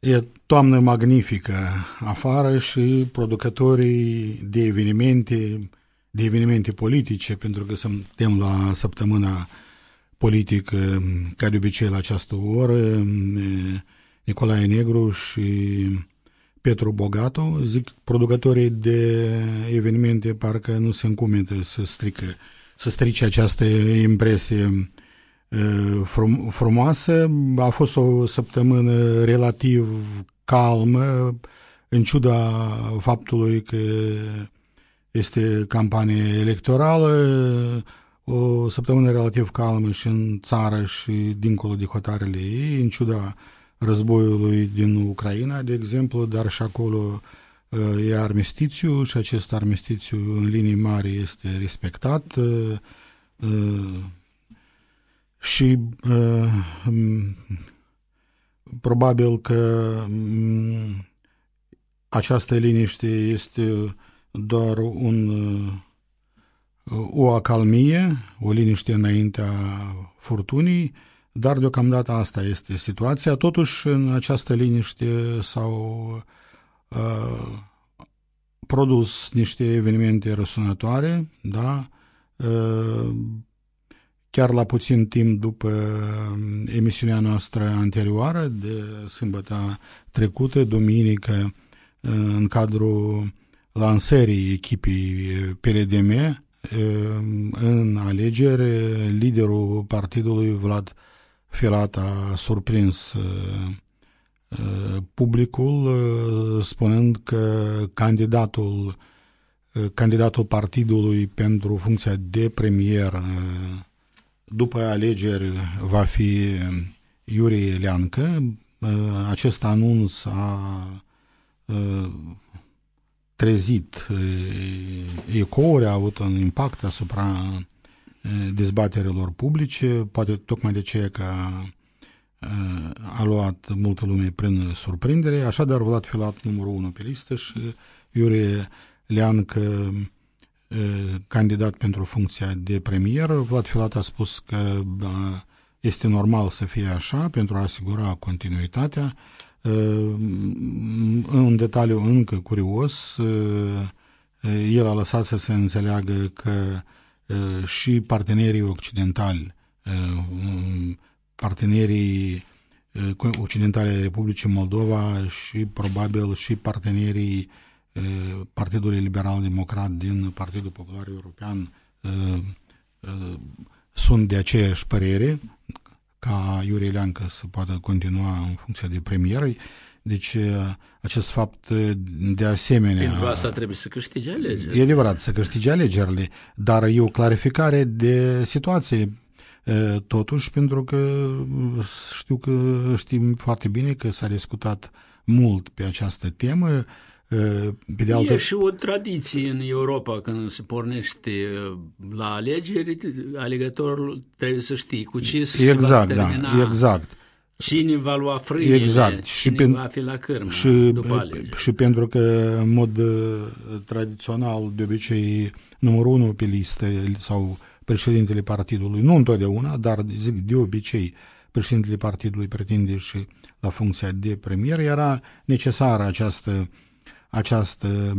E toamnă magnifică afară și producătorii de evenimente, de evenimente politice, pentru că suntem la săptămâna politică, ca de obicei la această oră, Nicolae Negru și Petru Bogato, zic producătorii de evenimente parcă nu se încumetă să strică, să strice această impresie frum, frumoasă. A fost o săptămână relativ calmă, în ciuda faptului că este campanie electorală, o săptămână relativ calmă și în țară și dincolo de hotarele ei, în ciuda războiului din Ucraina, de exemplu, dar și acolo e armistițiu și acest armistițiu în linii mari este respectat și uh, probabil că um, această liniște este doar un, uh, o acalmie, o liniște înaintea furtunii, dar deocamdată asta este situația. Totuși, în această liniște s-au uh, produs niște evenimente răsunătoare, da? Uh, chiar la puțin timp după um, emisiunea noastră anterioară de sâmbătă trecută, duminică, uh, în cadrul lansării echipii PRDM um, în alegeri, liderul partidului Vlad Filat a surprins uh, uh, publicul spunând că candidatul candidatul partidului pentru funcția de premier după alegeri va fi Iurie Leancă. Acest anunț a trezit ecouri, a avut un impact asupra dezbaterilor publice, poate tocmai de aceea că a luat multă lume prin surprindere, așadar Vlad Filat numărul 1 pe listă și Iurie Leancă candidat pentru funcția de premier. Vlad Filat a spus că este normal să fie așa pentru a asigura continuitatea. Un detaliu încă curios, el a lăsat să se înțeleagă că și partenerii occidentali, partenerii occidentali ai Republicii Moldova și probabil și partenerii Partidul Liberal Democrat din Partidul Popular European sunt de aceeași părere ca Iurie Leancă să poată continua în funcție de premier. Deci acest fapt de asemenea... Pentru asta trebuie să câștige alegerile. E adevărat, să câștige alegerile, dar e o clarificare de situație totuși, pentru că știu că știm foarte bine că s-a discutat mult pe această temă, pe de altă... E și o tradiție în Europa când se pornește la alegeri, alegătorul trebuie să știe cu ce se exact, va termina. Da, exact. Cine va lua frâiele, exact. cine și va fi la cârmă și, după alegeri. Și pentru că, în mod tradițional, de obicei, numărul unu pe listă sau președintele partidului, nu întotdeauna, dar zic de obicei, președintele partidului pretinde și la funcția de premier, era necesară această această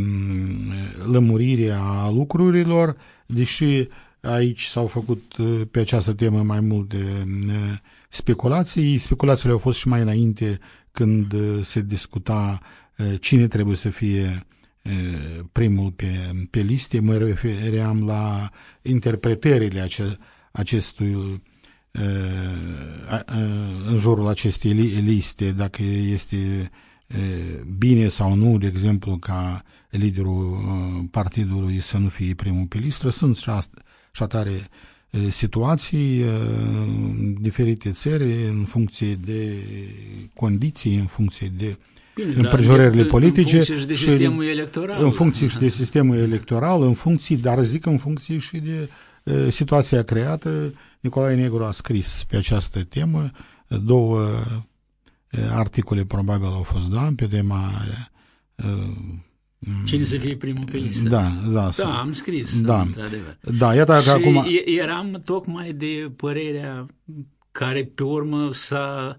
lămurire a lucrurilor, deși aici s-au făcut pe această temă mai multe speculații. Speculațiile au fost și mai înainte când se discuta cine trebuie să fie primul pe, pe liste. Mă refeream la interpretările ace, acestui în jurul acestei liste, dacă este bine sau nu, de exemplu, ca liderul partidului să nu fie primul pe listă, sunt și, asta, și atare situații, diferite țări, în funcție de condiții, în funcție de Bine, împrejurările politice. În funcție și de sistemul electoral. În funcție și de sistemul electoral, în funcție, dar zic în funcție și de uh, situația creată. Nicolae Negru a scris pe această temă două uh, articole probabil au fost da, pe tema uh, Cine să fie primul pe listă? Da, da. Da, am scris, da. într-adevăr. Da, iată că și acum... eram tocmai de părerea care pe urmă s-a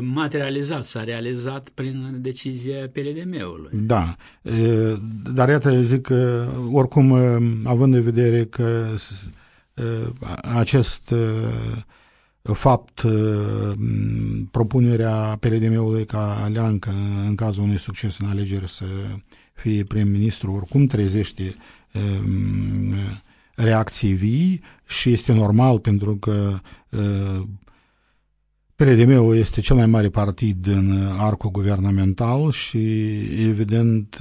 materializat, s-a realizat prin decizia PLDM-ului. Da, dar iată zic că oricum având în vedere că acest fapt propunerea PLDM-ului ca Leancă în cazul unui succes în alegeri să fie prim-ministru oricum trezește reacții vii și este normal pentru că PLDM-ul este cel mai mare partid în arcul guvernamental și, evident,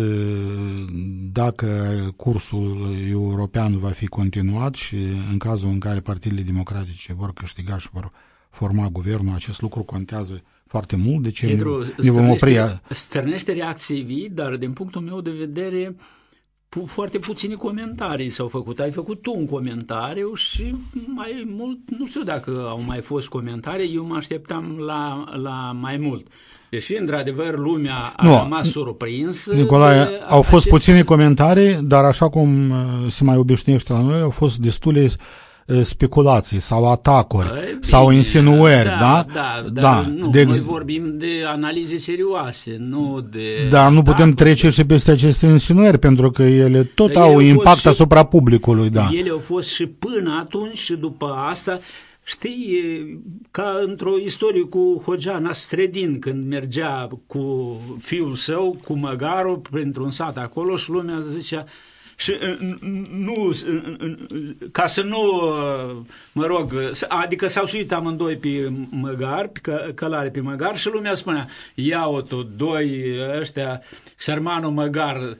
dacă cursul european va fi continuat și în cazul în care partidele democratice vor câștiga și vor forma guvernul, acest lucru contează foarte mult, de ce Pedro, ne vom opri. Stârnește reacții vii, dar din punctul meu de vedere foarte puține comentarii s-au făcut. Ai făcut tu un comentariu și mai mult, nu știu dacă au mai fost comentarii, eu mă așteptam la, la mai mult. Deși, într-adevăr, lumea a nu, rămas surprinsă. Nicolae, au fost acest... puține comentarii, dar așa cum uh, se mai obișnuiește la noi, au fost destule speculații sau atacuri Bine, sau insinuări, da? Da, da, da, da nu, de noi vorbim de analize serioase, nu de Dar nu putem trece și peste aceste insinuări, pentru că ele tot ele au impact și, asupra publicului, da. Ele au fost și până atunci și după asta Știi, ca într-o istorie cu Hogeana Stredin, când mergea cu fiul său, cu măgarul, printr-un sat acolo și lumea zicea, și uh, nu, uh, ca să nu, uh, mă rog, adică s-au suit amândoi pe măgar, pe călare pe măgar și lumea spunea, ia-o tu, doi ăștia, sărmanul măgar,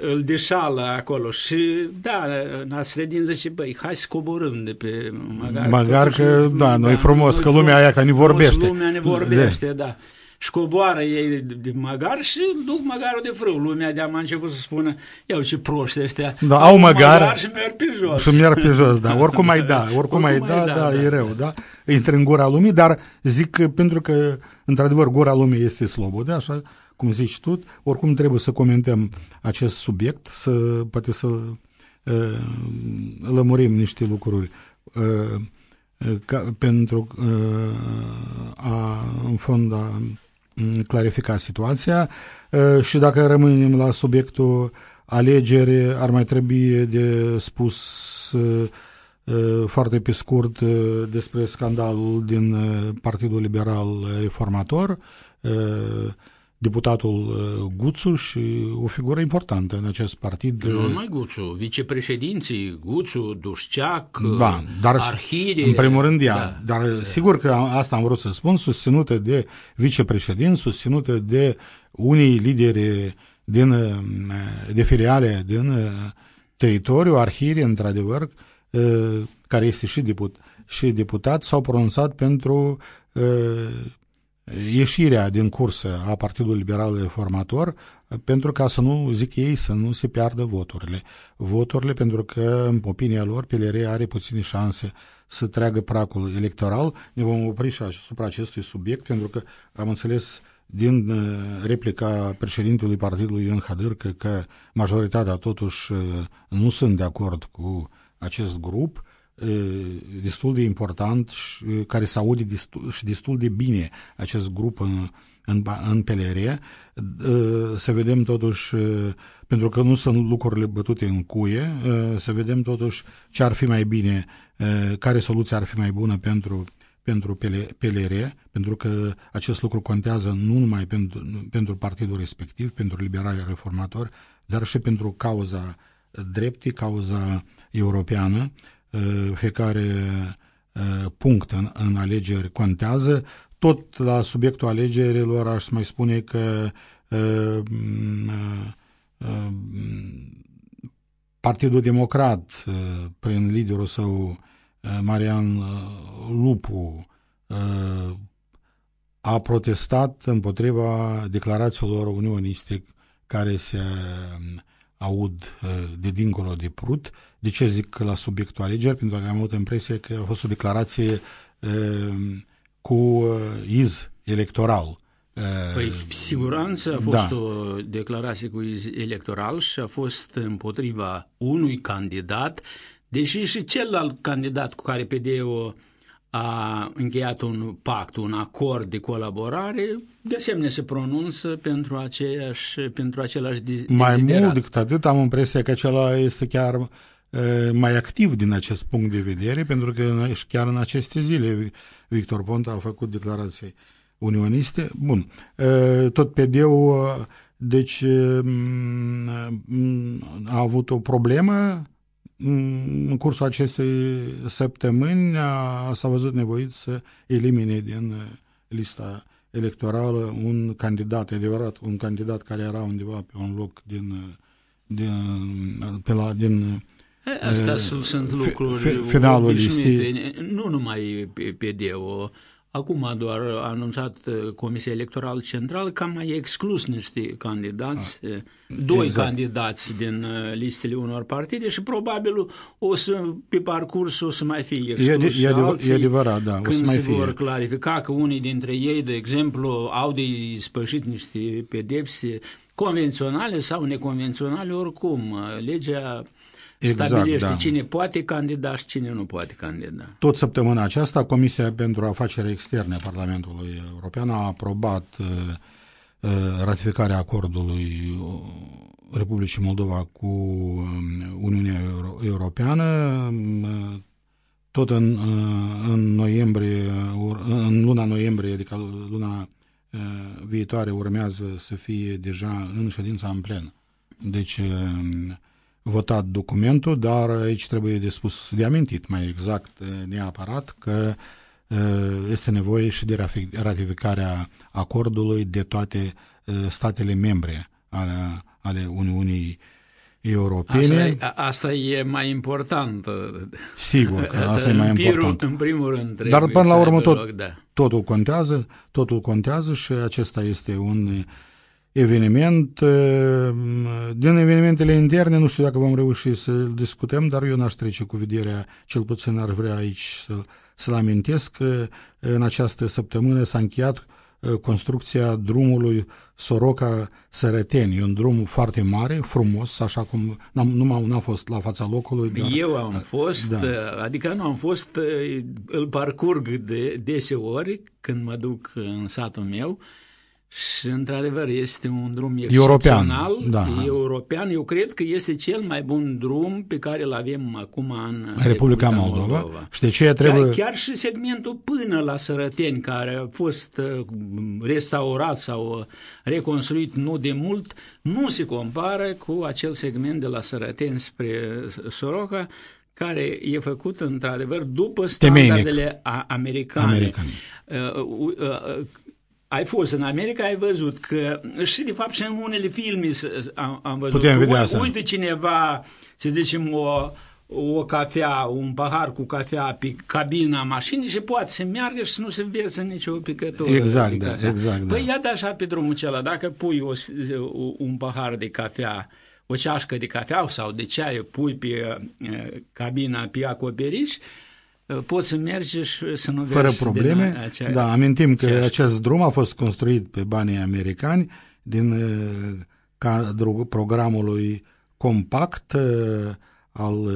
îl deșală acolo și da, Nasreddin zice, băi, hai să coborâm de pe măgar. Măgar că, da, noi frumos, că lumea aia că ne vorbește. Lumea ne vorbește, de. da și coboară ei de măgar și duc măgarul de frâu. Lumea de-am început să spună, iau ce proști ăștia. Da, au măgar, măgar și merg pe jos. Și merg pe jos, da. Oricum mai da, oricum, oricum mai da, da, da, e rău, da. Intră în gura lumii, dar zic că pentru că, într-adevăr, gura lumii este slobodă, așa cum zici tu, oricum trebuie să comentăm acest subiect, să poate să uh, lămurim niște lucruri. Uh, ca, pentru uh, a, în fond, a clarifica situația. Și dacă rămânem la subiectul alegeri, ar mai trebui de spus foarte pe scurt despre scandalul din Partidul Liberal Reformator, deputatul uh, Guțu și o figură importantă în acest partid. Nu numai Guțu, vicepreședinții Guțu, Dușceac, da, dar Arhire. În primul rând ea, da, dar da. sigur că asta am vrut să spun, susținută de vicepreședinți, susținută de unii lideri din, uh, de filiale din uh, teritoriu, Arhire, într-adevăr, care este și, deput, și deputat, s-au pronunțat pentru ieșirea din cursă a Partidului Liberal Reformator pentru ca să nu, zic ei, să nu se piardă voturile. Voturile pentru că, în opinia lor, PLR are puține șanse să treagă pracul electoral. Ne vom opri și asupra acestui subiect pentru că am înțeles din uh, replica președintelui partidului Ion Hadârcă că majoritatea totuși uh, nu sunt de acord cu acest grup destul de important și care se aude destul, și destul de bine acest grup în, în, în PLR, să vedem totuși, pentru că nu sunt lucrurile bătute în cuie, să vedem totuși ce ar fi mai bine, care soluție ar fi mai bună pentru pentru PLR, pentru că acest lucru contează nu numai pentru, pentru partidul respectiv, pentru liberalii reformatori, dar și pentru cauza dreptii, cauza europeană. Uh, fiecare uh, punct în, în alegeri contează. Tot la subiectul alegerilor aș mai spune că uh, Partidul Democrat, uh, prin liderul său uh, Marian uh, Lupu, a protestat împotriva declarațiilor unioniste care se aud de dincolo de Prut. De ce zic la subiectul alegeri? Pentru că am avut impresia că a fost o declarație cu iz electoral. Păi, siguranță a fost da. o declarație cu electoral și a fost împotriva unui candidat, deși și celălalt candidat cu care PDO a încheiat un pact, un acord de colaborare, de asemenea se pronunță pentru, aceeași, pentru același Mai mult decât atât, am impresia că acela este chiar mai activ din acest punct de vedere, pentru că chiar în aceste zile Victor Ponta a făcut declarații unioniste. Bun. Tot PD-ul, deci, a avut o problemă în cursul acestei săptămâni s-a văzut nevoit să elimine din lista electorală un candidat, adevărat, un candidat care era undeva pe un loc din, din, pe la, din Astea sunt lucruri finalul listei. Nu numai PD-ul, Acum doar a anunțat uh, Comisia Electorală Centrală că a mai exclus niște candidați, ah, uh, doi exact. candidați din uh, listele unor partide și probabil o să, pe parcurs o să mai fie exclus e, e, alții, e adevărat, da, o când să mai se fie. vor clarifica că unii dintre ei, de exemplu, au de spășit niște pedepse convenționale sau neconvenționale, oricum, legea exact, stabilește da. cine poate candida și cine nu poate candida. Tot săptămâna aceasta, Comisia pentru Afaceri Externe a Parlamentului European a aprobat uh, uh ratificarea acordului uh, Republicii Moldova cu um, Uniunea Euro Europeană um, tot în, uh, în noiembrie, în luna noiembrie, adică luna viitoare urmează să fie deja în ședința în plen. Deci um, votat documentul, dar aici trebuie de spus, de amintit mai exact neapărat că este nevoie și de ratificarea acordului de toate statele membre ale, ale Uniunii Europene. Asta, asta e mai important. Sigur că asta, asta e mai important. În primul rând Dar până la urmă tot, loc, da. totul contează, totul contează și acesta este un eveniment. Din evenimentele interne, nu știu dacă vom reuși să discutăm, dar eu n-aș trece cu vederea, cel puțin ar vrea aici să, să-l amintesc că în această săptămână s-a încheiat construcția drumului Soroca-Sărăteni. E un drum foarte mare, frumos, așa cum n-am, nu am, am fost la fața locului. Dar, Eu am fost, da. adică nu am fost, îl parcurg de deseori când mă duc în satul meu, și, într-adevăr, este un drum excepțional, european, da. european. Eu cred că este cel mai bun drum pe care îl avem acum în Republica, Republica Moldova. Moldova. Și de ce trebuie... Chiar, chiar și segmentul până la Sărăteni, care a fost uh, restaurat sau uh, reconstruit nu de mult, nu se compară cu acel segment de la Sărăteni spre Soroca, care e făcut într-adevăr după standardele americane. americane. Uh, uh, uh, ai fost în America, ai văzut că, și de fapt și în unele filme am, am văzut Putem că vedea asta. uite cineva, să zicem, o, o cafea, un pahar cu cafea pe cabina mașinii și poate să meargă și să nu se înverse nicio picătură. Exact, da, exact. Păi da. ia așa pe drumul acela, dacă pui o, un pahar de cafea, o ceașcă de cafea sau de ceai, pui pe uh, cabina, pe acoperiș, poți să mergi și să nu Fără probleme, acea... da, amintim că ceașcă. acest drum a fost construit pe banii americani din uh, cadrul programului compact uh, al uh,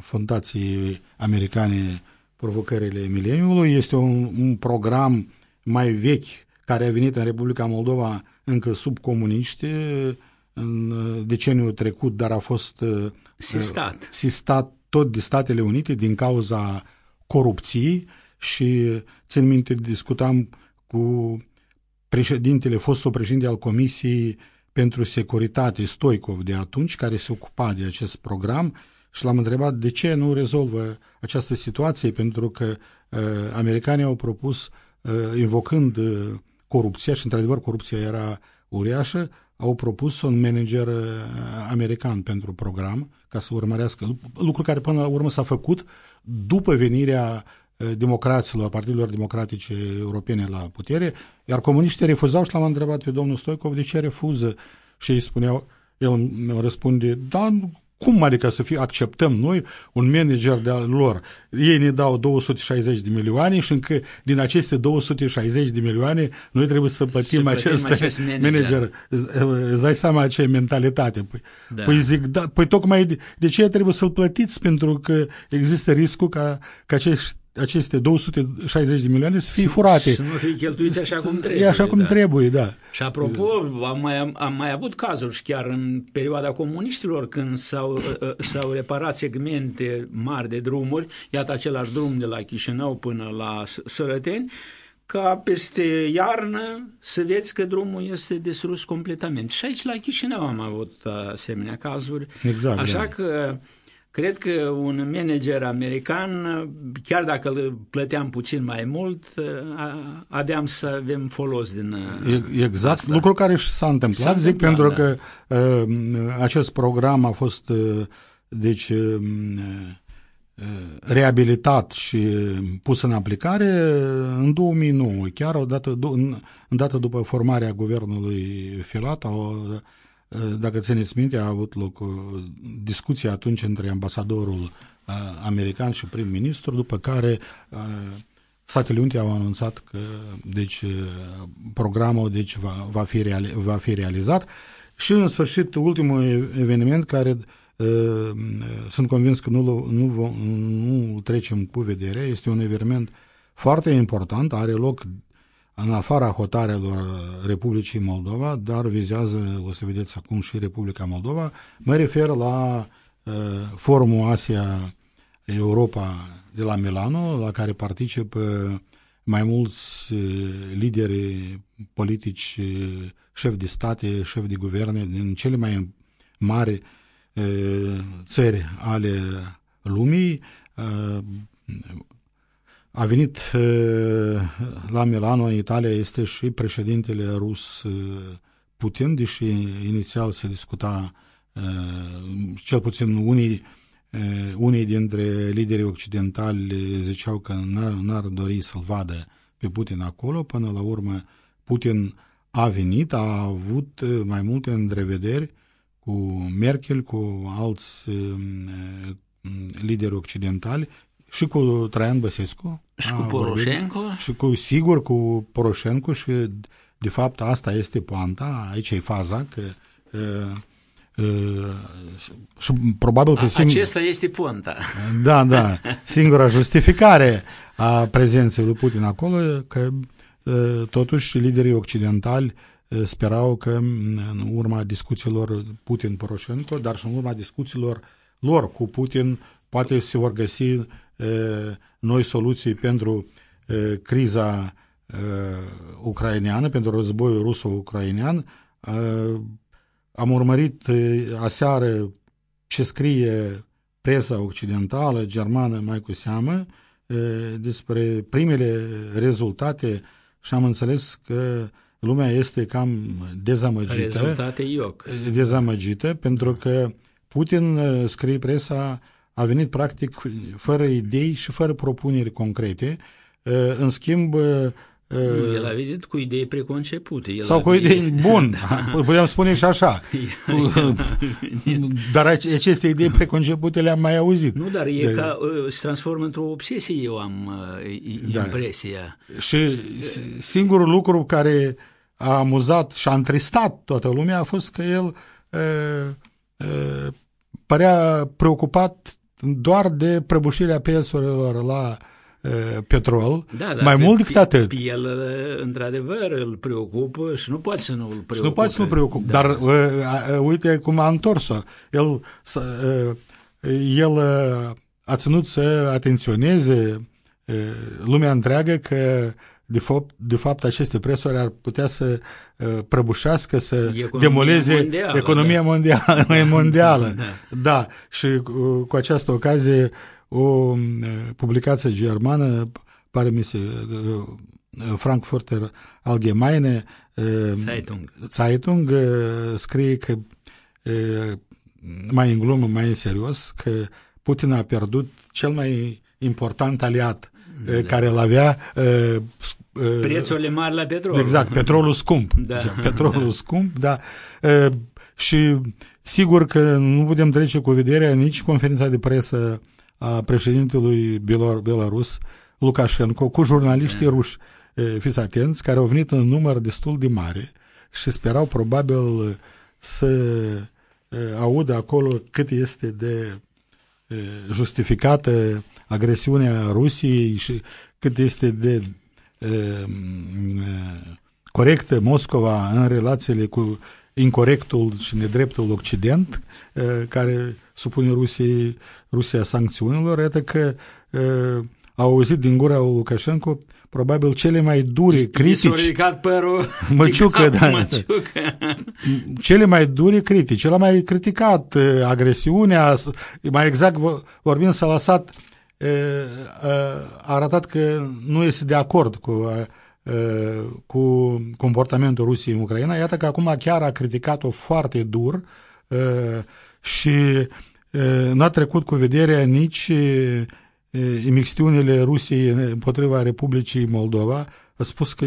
Fundației Americane Provocările Mileniului. Este un, un program mai vechi care a venit în Republica Moldova încă sub comuniști în deceniul trecut, dar a fost sistat, sistat tot de Statele Unite din cauza corupției și țin minte, discutam cu președintele, fostul președinte al Comisiei pentru Securitate, Stoicov, de atunci, care se ocupa de acest program și l-am întrebat de ce nu rezolvă această situație, pentru că uh, americanii au propus, uh, invocând uh, corupția, și într-adevăr corupția era uriașă, au propus un manager uh, american pentru program ca să urmărească lucru care până la urmă s-a făcut după venirea uh, democraților, partidelor democratice europene la putere, iar comuniștii refuzau și l-am întrebat pe domnul Stoicov de ce refuză și ei spuneau, el răspunde, da, cum adică să fie, acceptăm noi un manager de al lor? Ei ne dau 260 de milioane și încă din aceste 260 de milioane noi trebuie să plătim, să acest, plătim acest manager. manager. Îți dai seama ce mentalitate. Păi, Da. păi zic, da, păi tocmai de, de ce trebuie să-l plătiți? Pentru că există riscul ca, ca acești aceste 260 de milioane să fie furate. Să nu fie cheltuite așa cum trebuie. E așa cum da. trebuie, da. Și apropo, am mai, am mai avut cazuri și chiar în perioada comuniștilor când s-au, uh, s-au reparat segmente mari de drumuri, iată același drum de la Chișinău până la S- Sărăteni, ca peste iarnă să vezi că drumul este destrus completament. Și aici la Chișinău am avut asemenea cazuri. Exact, Așa da. că cred că un manager american, chiar dacă îl plăteam puțin mai mult, a- aveam să avem folos din E- Exact, asta. lucru care și s-a întâmplat, S-a zic, întâmplat, pentru că uh, acest program a fost uh, deci uh, uh, reabilitat și pus în aplicare în 2009, chiar odată, du- în, în dată după formarea guvernului Filat, au, uh, dacă țineți minte, a avut loc uh, discuție atunci între ambasadorul uh, american și prim-ministru, după care uh, Statele Unite au anunțat că deci, uh, programul deci, va, va, fi reali, va fi realizat. Și în sfârșit ultimul e- eveniment care uh, sunt convins că nu, nu, vom- nu trecem cu vedere, este un eveniment foarte important, are loc în afara hotarelor Republicii Moldova, dar vizează, o să vedeți acum, și Republica Moldova. Mă refer la uh, Forumul Asia Europa de la Milano, la care participă mai mulți uh, lideri politici, uh, șefi de state, șefi de guverne din cele mai mari uh, țări ale lumii. Uh, A venit uh, la Milano, în Italia, este și președintele rus uh, Putin, deși inițial se discuta, uh, cel puțin unii Uh, unii dintre liderii occidentali ziceau că n-ar, n-ar dori să-l vadă pe Putin acolo. Până la urmă, Putin a venit, a avut uh, mai multe întrevederi cu Merkel, cu alți uh, lideri occidentali și cu Traian Băsescu. Și A cu vorbit. Poroșenko? Și cu, sigur, cu Poroșencu și, de fapt, asta este poanta, aici e faza, că uh, uh, și probabil că A, singur, Acesta este ponta. da, da, singura justificare a prezenței lui Putin acolo e că uh, totuși liderii occidentali uh, sperau că în urma discuțiilor Putin-Poroșenko, dar și în urma discuțiilor lor cu Putin, poate se vor găsi uh, noi soluții pentru uh, criza uh, ucraineană, pentru războiul ruso-ucrainean. Uh, am urmărit uh, aseară ce scrie presa occidentală, germană mai cu seamă, uh, despre primele rezultate și am înțeles că lumea este cam dezamăgită. Rezultate ioc. Dezamăgită, pentru că Putin, uh, scrie presa, a venit practic fără idei și fără propuneri concrete. Uh, În schimb, uh, Nu, El a venit cu idei preconcepute. El sau a cu venit- idei bun, putem spune și așa. Dar ace- aceste idei preconcepute le-am mai auzit. Nu, dar e De- ca, uh, se transformă într-o obsesie, eu am uh, i- Da. impresia. Și s- singurul lucru care a amuzat și a întristat toată lumea a fost că el uh, uh, părea preocupat doar de prăbușirea prețurilor la uh, petrol, Da, da, mai pe- mult decât pe- atât. pe El, uh, într-adevăr, îl preocupă și nu poate să nu îl preocupe. Și nu poate să nu preocupe, da. dar uh, uh, uite cum a întors-o. El, să, uh, el uh, a ținut să atenționeze uh, lumea întreagă că de fapt, de fapt aceste prețuri ar putea să uh, prăbușească, să Economia demoleze mondială, economia da. mondială. mondială. Da. da, și cu, cu această ocazie o uh, publicație germană, pare mi se, uh, Frankfurter Allgemeine Zeitung. Zeitung scrie că mai în glumă, mai în serios, că Putin a pierdut cel mai important aliat da. care îl avea prețurile mari la petrol. Exact, petrolul scump. Da. Petrolul da. scump, da. Și sigur că nu putem trece cu vederea nici conferința de presă a președintelui Belarus, Lukashenko, cu jurnaliștii da. ruși, fiți atenți, care au venit în număr destul de mare și sperau probabil să audă acolo cât este de justificată agresiunea Rusiei și cât este de corectă Moscova în relațiile cu incorrectul și nedreptul Occident, care supune Rusiei, Rusia sancțiunilor, iată că a auzit din gura lui Lukashenko probabil cele mai dure critici. S-a ridicat părul măciucă, da. Măciucă. Cele mai dure critici. El a mai criticat agresiunea, mai exact vorbind s-a lăsat a arătat că nu este de acord cu, cu comportamentul Rusiei în Ucraina. Iată că acum chiar a criticat-o foarte dur și n-a trecut cu vederea nici imixtiunile Rusiei împotriva Republicii Moldova, a spus că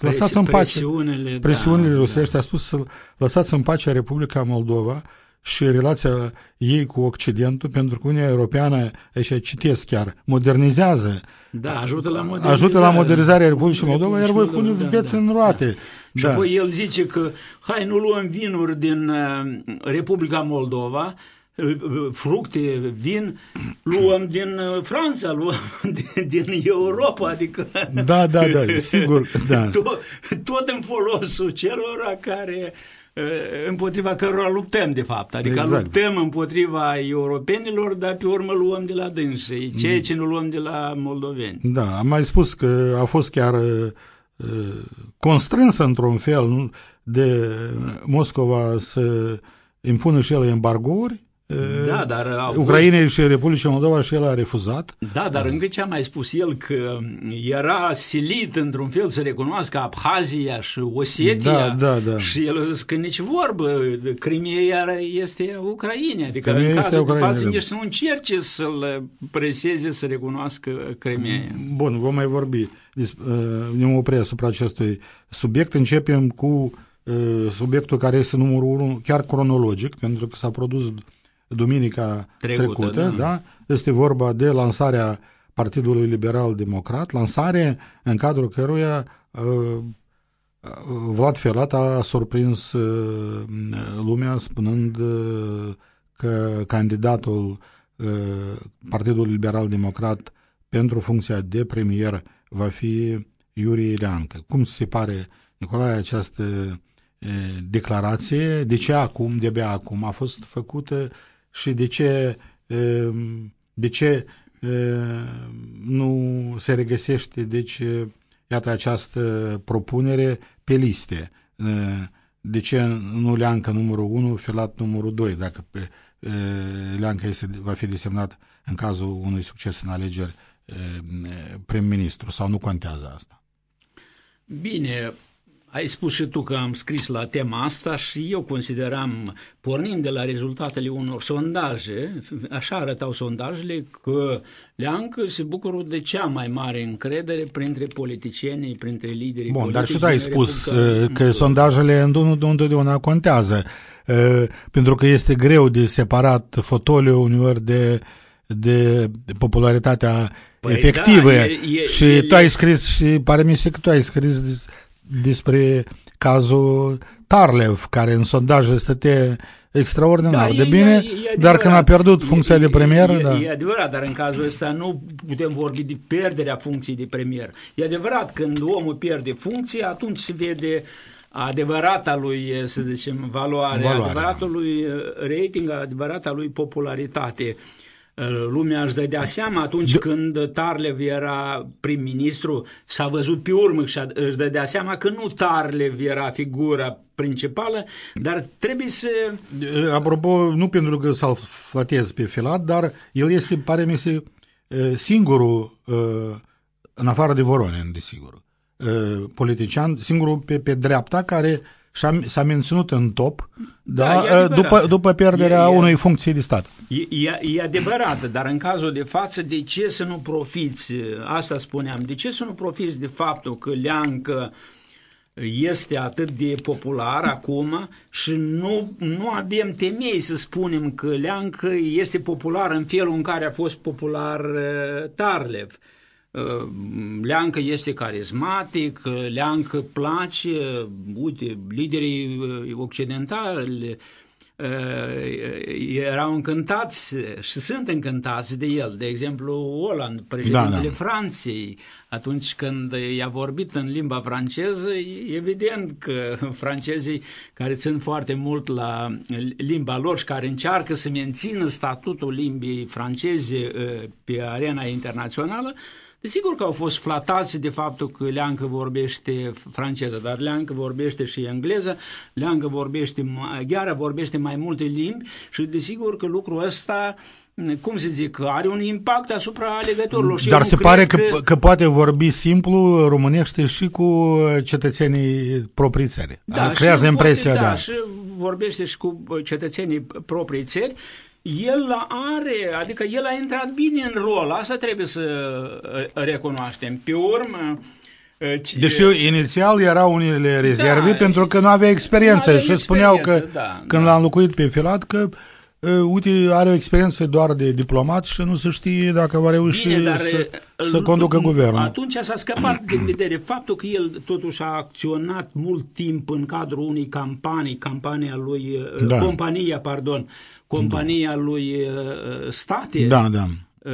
lăsați în pace presiunile, presiunile da, rusești, da. a spus să lăsați în pace Republica Moldova și relația ei cu Occidentul, pentru că Uniunea Europeană, aici citesc chiar, modernizează, da, ajută la modernizare, ajută la modernizarea Republicii Moldova, iar voi puneți da, bețe da, în roate. Da. Și apoi el zice că hai nu luăm vinuri din Republica Moldova, fructe, vin, luăm din Franța, luăm din, din Europa, adică... Da, da, da, sigur, da. Tot, tot în folosul celor care împotriva cărora luptăm, de fapt. Adică exact. luptăm împotriva europenilor, dar pe urmă luăm de la dânsei, ceea ce nu luăm de la moldoveni. Da, am mai spus că a fost chiar constrânsă într-un fel de Moscova să impună și ele embargouri, da, dar Ucrainei și Republicii Moldova și el a refuzat. Da, dar încă ce a mai spus el că era silit într-un fel să recunoască Abhazia și Osetia da, da, da. și el a zis că nici vorbă, Crimea este Ucraina, adică Crimea în cazul Ucraina, de față da. nici să nu încerce să-l preseze să recunoască Crimea. Bun, vom mai vorbi, ne opresc asupra acestui subiect, începem cu subiectul care este numărul 1, chiar cronologic, pentru că s-a produs duminica trecută, trecută da. da? Este vorba de lansarea Partidului Liberal Democrat, lansare în cadrul căruia uh, Vlad Felat a surprins uh, lumea spunând uh, că candidatul uh, Partidului Liberal Democrat pentru funcția de premier va fi Iurie Ileancă. Cum se pare, Nicolae, această uh, declarație? De ce acum, de abia acum a fost făcută și de ce, de ce nu se regăsește deci iată această propunere pe liste. De ce nu Leancă numărul 1, Filat numărul 2, dacă pe Leancă este, va fi desemnat în cazul unui succes în alegeri prim-ministru sau nu contează asta? Bine, ai spus și tu că am scris la tema asta și eu consideram, pornind de la rezultatele unor sondaje, așa arătau sondajele, că Leancă se bucură de cea mai mare încredere printre politicienii, printre liderii Bun, politici. dar și tu ai spus uh, că sondajele nu întotdeauna contează, uh, pentru că este greu de separat fotoliu uneori de de popularitatea păi efectivă da, e, e, și e, tu ai scris și pare mi se că tu ai scris despre cazul Tarlev, care în sondaje stătea extraordinar da, de e, bine, e, e dar când a pierdut funcția e, de premier... E, da. e adevărat, dar în cazul ăsta nu putem vorbi de pierderea funcției de premier. E adevărat, când omul pierde funcție, atunci se vede adevărata lui, să zicem, valoare, Valoarea. adevăratul lui rating, adevărata lui popularitate. Lumea își dădea seama atunci de... când Tarlev era prim-ministru, s-a văzut pe urmă și își dădea seama că nu Tarlev era figura principală, dar trebuie să... Apropo, nu pentru că să-l flatez pe Filat, dar el este, pare mi se, singurul, în afară de Voronin, desigur, uh, politician, singurul pe, pe dreapta care și-a, s-a menținut în top Da, da, e uh, adevărat. după, după pierderea E- e- unei funcții de stat. E, e, e adevărat, dar în cazul de față, de ce să nu profiți, asta spuneam, de ce să nu profiți de faptul că Leancă este atât de popular acum și nu, nu avem temei să spunem că Leancă este popular în felul în care a fost popular uh, Tarlev. Uh, Leancă este carismatic, uh, Leancă place, uite, liderii uh, occidentali uh, erau încântați și sunt încântați de el. De exemplu, Hollande, președintele Da, da. Franței, atunci când i-a vorbit în limba franceză, e evident că francezii care țin foarte mult la limba lor și care încearcă să mențină statutul limbii franceze uh, pe arena internațională, Desigur că au fost flatați de faptul că Leancă vorbește franceză, dar Leancă vorbește și engleză, Leancă vorbește maghiară, vorbește mai multe limbi și desigur că lucrul ăsta cum să zic, are un impact asupra alegătorilor. Și eu Dar nu se cred pare că, că poate vorbi simplu românește și cu cetățenii proprii țări. Da, Creează și impresia, poate, da. da. și vorbește și cu cetățenii proprii țări, el are, adică el a intrat bine în rol, asta trebuie să uh, recunoaștem. Pe urmă, uh, ci- Deși inițial erau unele rezerve Da, pentru că nu avea experiență nu avea și spuneau că experiență, da, când da. l-a înlocuit pe Filat că uh, uite, are o experiență doar de diplomat și nu se știe dacă va reuși Bine, dar, să, uh, să conducă guvernul. Atunci s-a scăpat din vedere faptul că el totuși a acționat mult timp în cadrul unei campanii, campania lui, uh, Da. compania, pardon, compania lui uh, State. Da, da. Uh,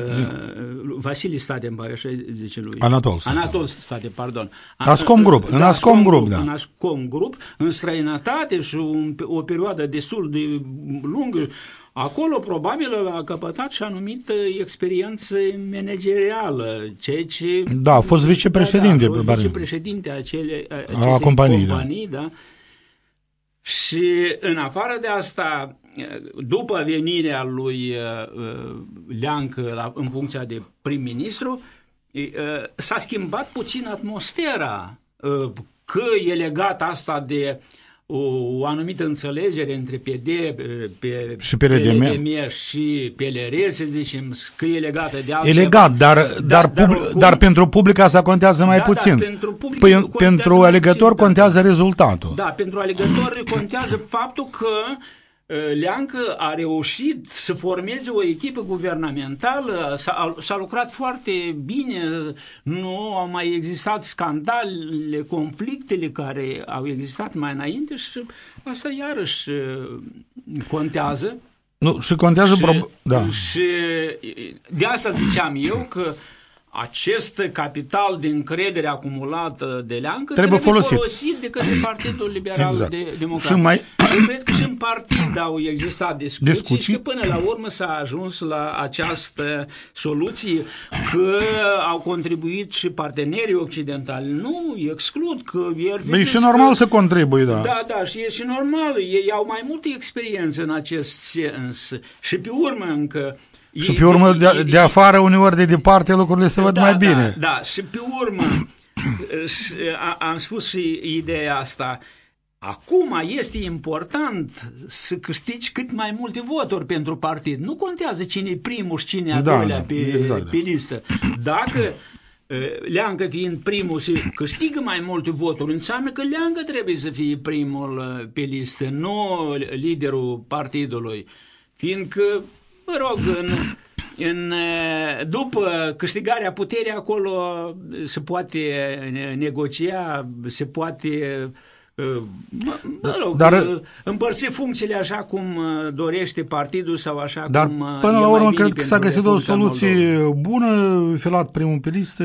Vasile State, îmi pare așa zice lui. Anatol State. Anatol State, pardon. Ascom Group, în Ascom Group, da. În Ascom Group, în străinătate și un, o perioadă destul de lungă. Acolo probabil a căpătat și anumită experiență managerială, ceea ce... Da, a fost vicepreședinte, Da, da, a fost pare. vicepreședinte a acele, a A acestei companiei, da. companii, da. Și în afară de asta, după venirea lui uh, Leancă la, în funcția de prim-ministru, uh, s-a schimbat puțin atmosfera. Uh, Că e legat asta de o, o anumită înțelegere între PD pe, Și PLDM. PLDM și PLR, să zicem, că e legată de E altceva. legat, dar, dar, dar public, oricum- dar pentru public asta contează mai Da, da, puțin. pentru public Păi, contează pentru mai alegător puțin, da. contează rezultatul. Da, pentru alegători contează faptul că uh, Leancă a reușit să formeze o echipă guvernamentală, s-a, s-a lucrat foarte bine, nu au mai existat scandalele, conflictele care au existat mai înainte și asta iarăși uh, contează. Nu, și contează... Și, prob- da. și de asta ziceam eu că acest capital de încredere acumulată de Leancă Trebuie trebuie, folosit. folosit de către Partidul Liberal Exact. de Democrat. Și mai- Eu cred că și în partid au existat discuții, Discuții. și că până la urmă s-a ajuns la această soluție că au contribuit și partenerii occidentali. Nu, exclud că el Băi, e și normal să contribui, da. da, da, și e și normal. Ei au mai multe experiențe în acest sens. Și pe urmă încă... Și ei- pe urmă, ei- de, ei- de afară, uneori de departe, lucrurile se văd da, mai da, bine. Da, și pe urmă, și a- am spus și ideea asta, Acum este important să câștigi cât mai multe voturi pentru partid. Nu contează cine e primul și cine e al Da, doilea da, pe, exact, da. pe listă. Dacă uh, Leancă fiind primul și câștigă mai multe voturi, înseamnă că Leancă trebuie să fie primul uh, pe listă, nu liderul partidului. Fiindcă, mă rog, în, în, uh, după câștigarea puterii acolo se poate ne- negocia, se poate uh, mă, mă rog, Dar- uh, împărți funcțiile așa cum uh, dorește partidul sau așa Dar cum uh, până e la mai urmă bine cred că s-a pentru găsit o Republica soluție Moldova. bună. Filat primul pe listă,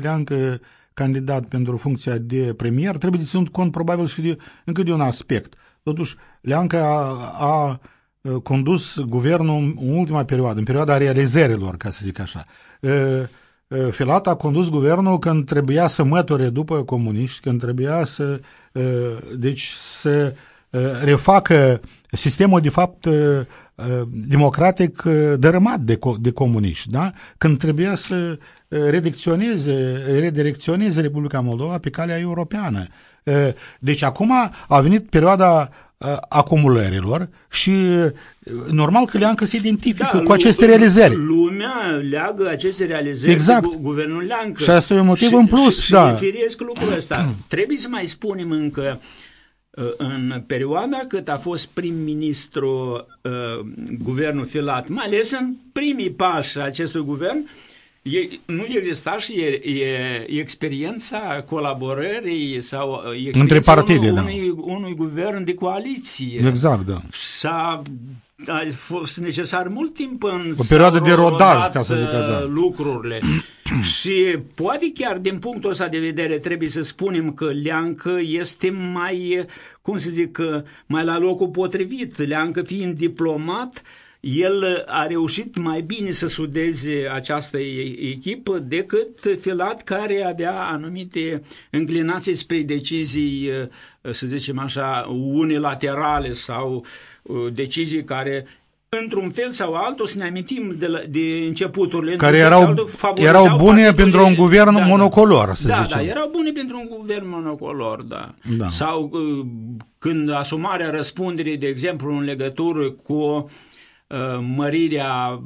Leancă candidat pentru funcția de premier. Trebuie de ținut cont probabil și de, încă de un aspect. Totuși, Leancă a, a condus guvernul în ultima perioadă, în perioada realizărilor, ca să zic așa. Filat a condus guvernul când trebuia să măture după comuniști, când trebuia să, deci, să refacă sistemul, de fapt, democratic dărâmat de, de comuniști, da? când trebuia să redirecționeze, redirecționeze Republica Moldova pe calea europeană. Deci acum a venit perioada acumulărilor și normal că Leancă se identifică da, cu aceste realizări. Lumea leagă aceste realizări exact. cu guvernul Leancă. Și asta e un motiv și, în plus. Și, da. și lucrul ăsta. Trebuie să mai spunem încă în perioada cât a fost prim-ministru uh, guvernul Filat, mai ales în primii pași acestui guvern, E, nu exista și e, e, experiența colaborării sau experiența Între partide, unui, da. unui, unui guvern de coaliție. Exact, da. S-a a fost necesar mult timp în o perioadă de rodaj, ca să zic așa. lucrurile. și poate chiar din punctul ăsta de vedere trebuie să spunem că Leancă este mai, cum să zic, mai la locul potrivit. Leancă fiind diplomat, el a reușit mai bine să sudeze această echipă decât Filat care avea anumite înclinații spre decizii, să zicem așa, unilaterale sau decizii care într-un fel sau altul, să ne amintim de, la, de începuturile care erau, altul, erau bune pentru un guvern da, monocolor, să da, zicem. Da, erau bune pentru un guvern monocolor, da. da. Sau când asumarea răspunderii, de exemplu, în legătură cu mărirea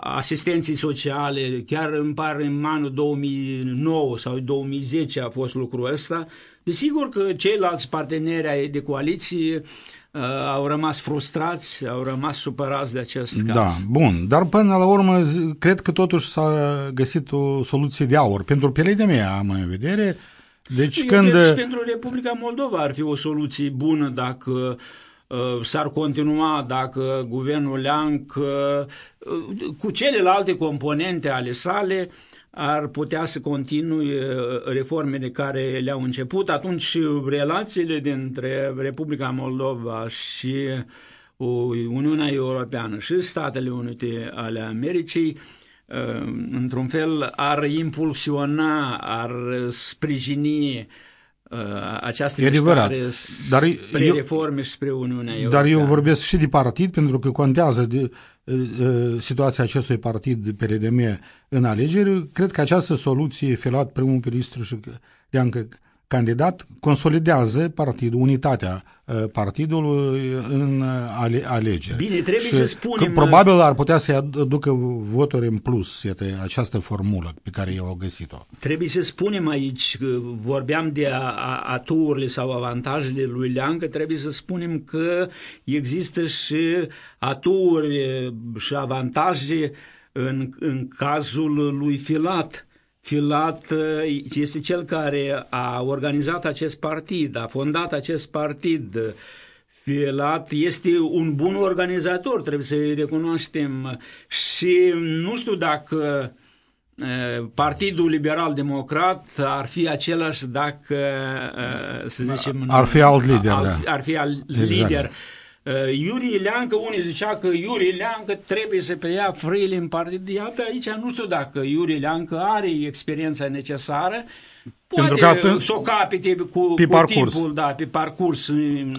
asistenței sociale, chiar îmi pare în anul 2009 sau 2010 a fost lucrul ăsta. Desigur că ceilalți parteneri ai de coaliție uh, au rămas frustrați, au rămas supărați de acest caz. Da, bun, dar până la urmă cred că totuși s-a găsit o soluție de aur. Pentru mea am în vedere, deci Eu când... Cred și pentru Republica Moldova ar fi o soluție bună dacă uh, s-ar continua dacă guvernul Leanc cu celelalte componente ale sale ar putea să continue reformele care le-au început, atunci relațiile dintre Republica Moldova și Uniunea Europeană și Statele Unite ale Americii într-un fel ar impulsiona, ar sprijini această e adevărat. dar spre eu, reforme și spre Uniunea Europeană. Dar eu vorbesc și de partid, pentru că contează de, uh, situația acestui partid de PLDM în alegeri. Cred că această soluție, felat primul ministru și Leancă candidat consolidează partidul, unitatea uh, partidului în uh, ale, alegeri. Bine, trebuie și să spunem... Că probabil ar putea să aducă voturi în plus, iată, această formulă pe care eu au găsit-o. Trebuie să spunem aici, că vorbeam de aturile sau avantajele lui Leancă, trebuie să spunem că există și aturi și avantaje în, în cazul lui Filat Filat uh, este cel care a organizat acest partid, a fondat acest partid. Filat este un bun organizator, trebuie să-i recunoaștem. Și nu știu dacă uh, Partidul Liberal Democrat ar fi același dacă, uh, să zicem... Ar fi alt lider, ar, da. Ar fi alt exact. lider. Uh, Iuri Leancă, unii zicea că Iuri Leancă trebuie să preia frâile în partid. Iată, aici nu știu dacă Iuri Leancă are experiența necesară, Poate că să o capite cu, pe cu parcurs. timpul, da, pe parcurs.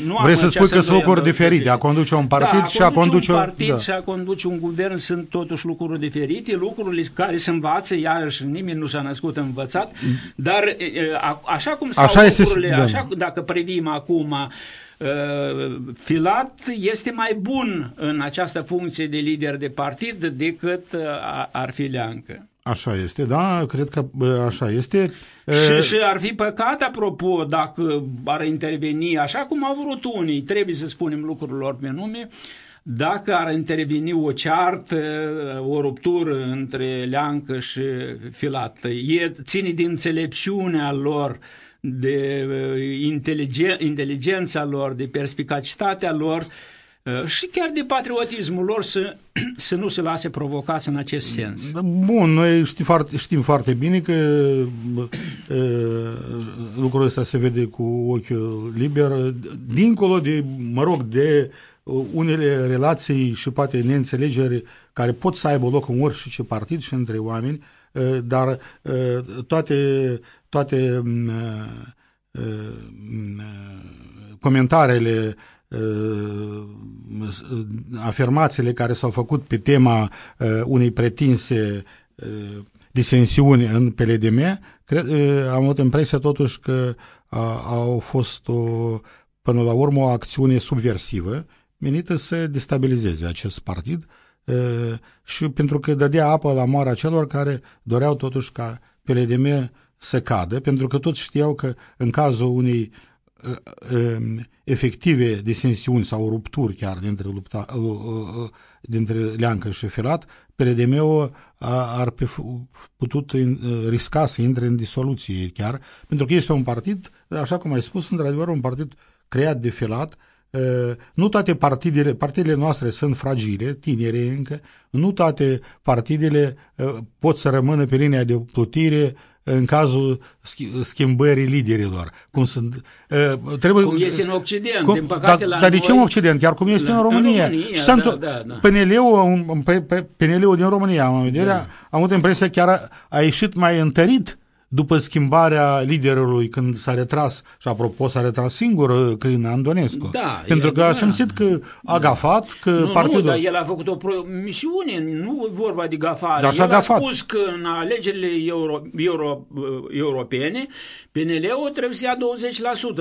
Nu Vrei să spui că sunt lucruri diferite, a conduce un partid da, și a conduce un partid da. și a conduce un guvern sunt totuși lucruri diferite, lucrurile care se învață, iarăși nimeni nu s-a născut învățat, dar a, așa cum stau așa lucrurile, este, așa, dacă privim acum, Filat este mai bun în această funcție de lider de partid decât ar fi Leancă. Așa este, da, cred că așa este. Și, și ar fi păcat, apropo, dacă ar interveni, așa cum au vrut unii, trebuie să spunem lucrurilor pe nume, dacă ar interveni o ceartă, o ruptură între Leancă și Filat. E, ține din înțelepciunea lor, de inteligen, inteligența lor, de perspicacitatea lor și chiar de patriotismul lor să, să nu se lase provocați în acest sens. Bun, noi știm foarte, știm foarte bine că e, lucrul ăsta se vede cu ochiul liber, dincolo de, mă rog, de unele relații și poate neînțelegeri care pot să aibă loc în orice partid și între oameni, dar toate, toate comentariile afirmațiile care s-au făcut pe tema unei pretinse disensiuni în PLDM, cred, am avut impresia totuși că au fost o, până la urmă o acțiune subversivă menită să destabilizeze acest partid și pentru că dădea apă la moara celor care doreau totuși ca PLDM să cadă, pentru că toți știau că în cazul unei efective disensiuni sau rupturi chiar dintre, lupta, dintre Leancă și Firat, PLDM-ul ar fi putut risca să intre în disoluție chiar, pentru că este un partid, așa cum ai spus, într-adevăr un partid creat de Filat, nu toate partidele, partidele noastre sunt fragile, tinere încă, nu toate partidele pot să rămână pe linia de plutire în cazul schimbării liderilor. Cum, sunt, uh, trebuie, cum este în Occident, cum, din păcate dar, la Dar de noi, ce în Occident? Chiar cum este la, în România. În România și da, da, da. PNL-ul, PNL-ul din România, am, da. am avut impresia chiar a, a ieșit mai întărit după schimbarea liderului când s-a retras, și apropo s-a retras singur uh, Crin Andonescu, da, pentru că a simțit că a gafat, că nu, partidul... Nu, dar el a făcut o misiune, nu vorba de gafare. Dar el a gafat. spus că în alegerile euro, euro, uh, europene PNL-ul trebuie să ia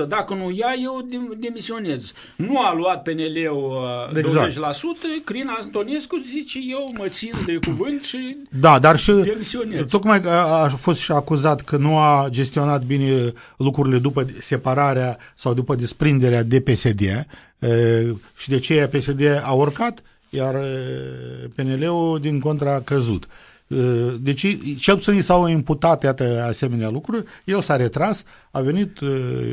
20%. Dacă nu ia, eu demisionez. Nu a luat PNL-ul uh, exact. 20%, Crin Antonescu zice, eu mă țin de cuvânt și Da, dar și demisionez. tocmai a fost și acuzat că nu a gestionat bine lucrurile după separarea sau după desprinderea de PSD și de ce PSD a urcat, iar PNL-ul din contra a căzut. Deci, cel puțin s-au imputat iată, asemenea lucruri, el s-a retras, a venit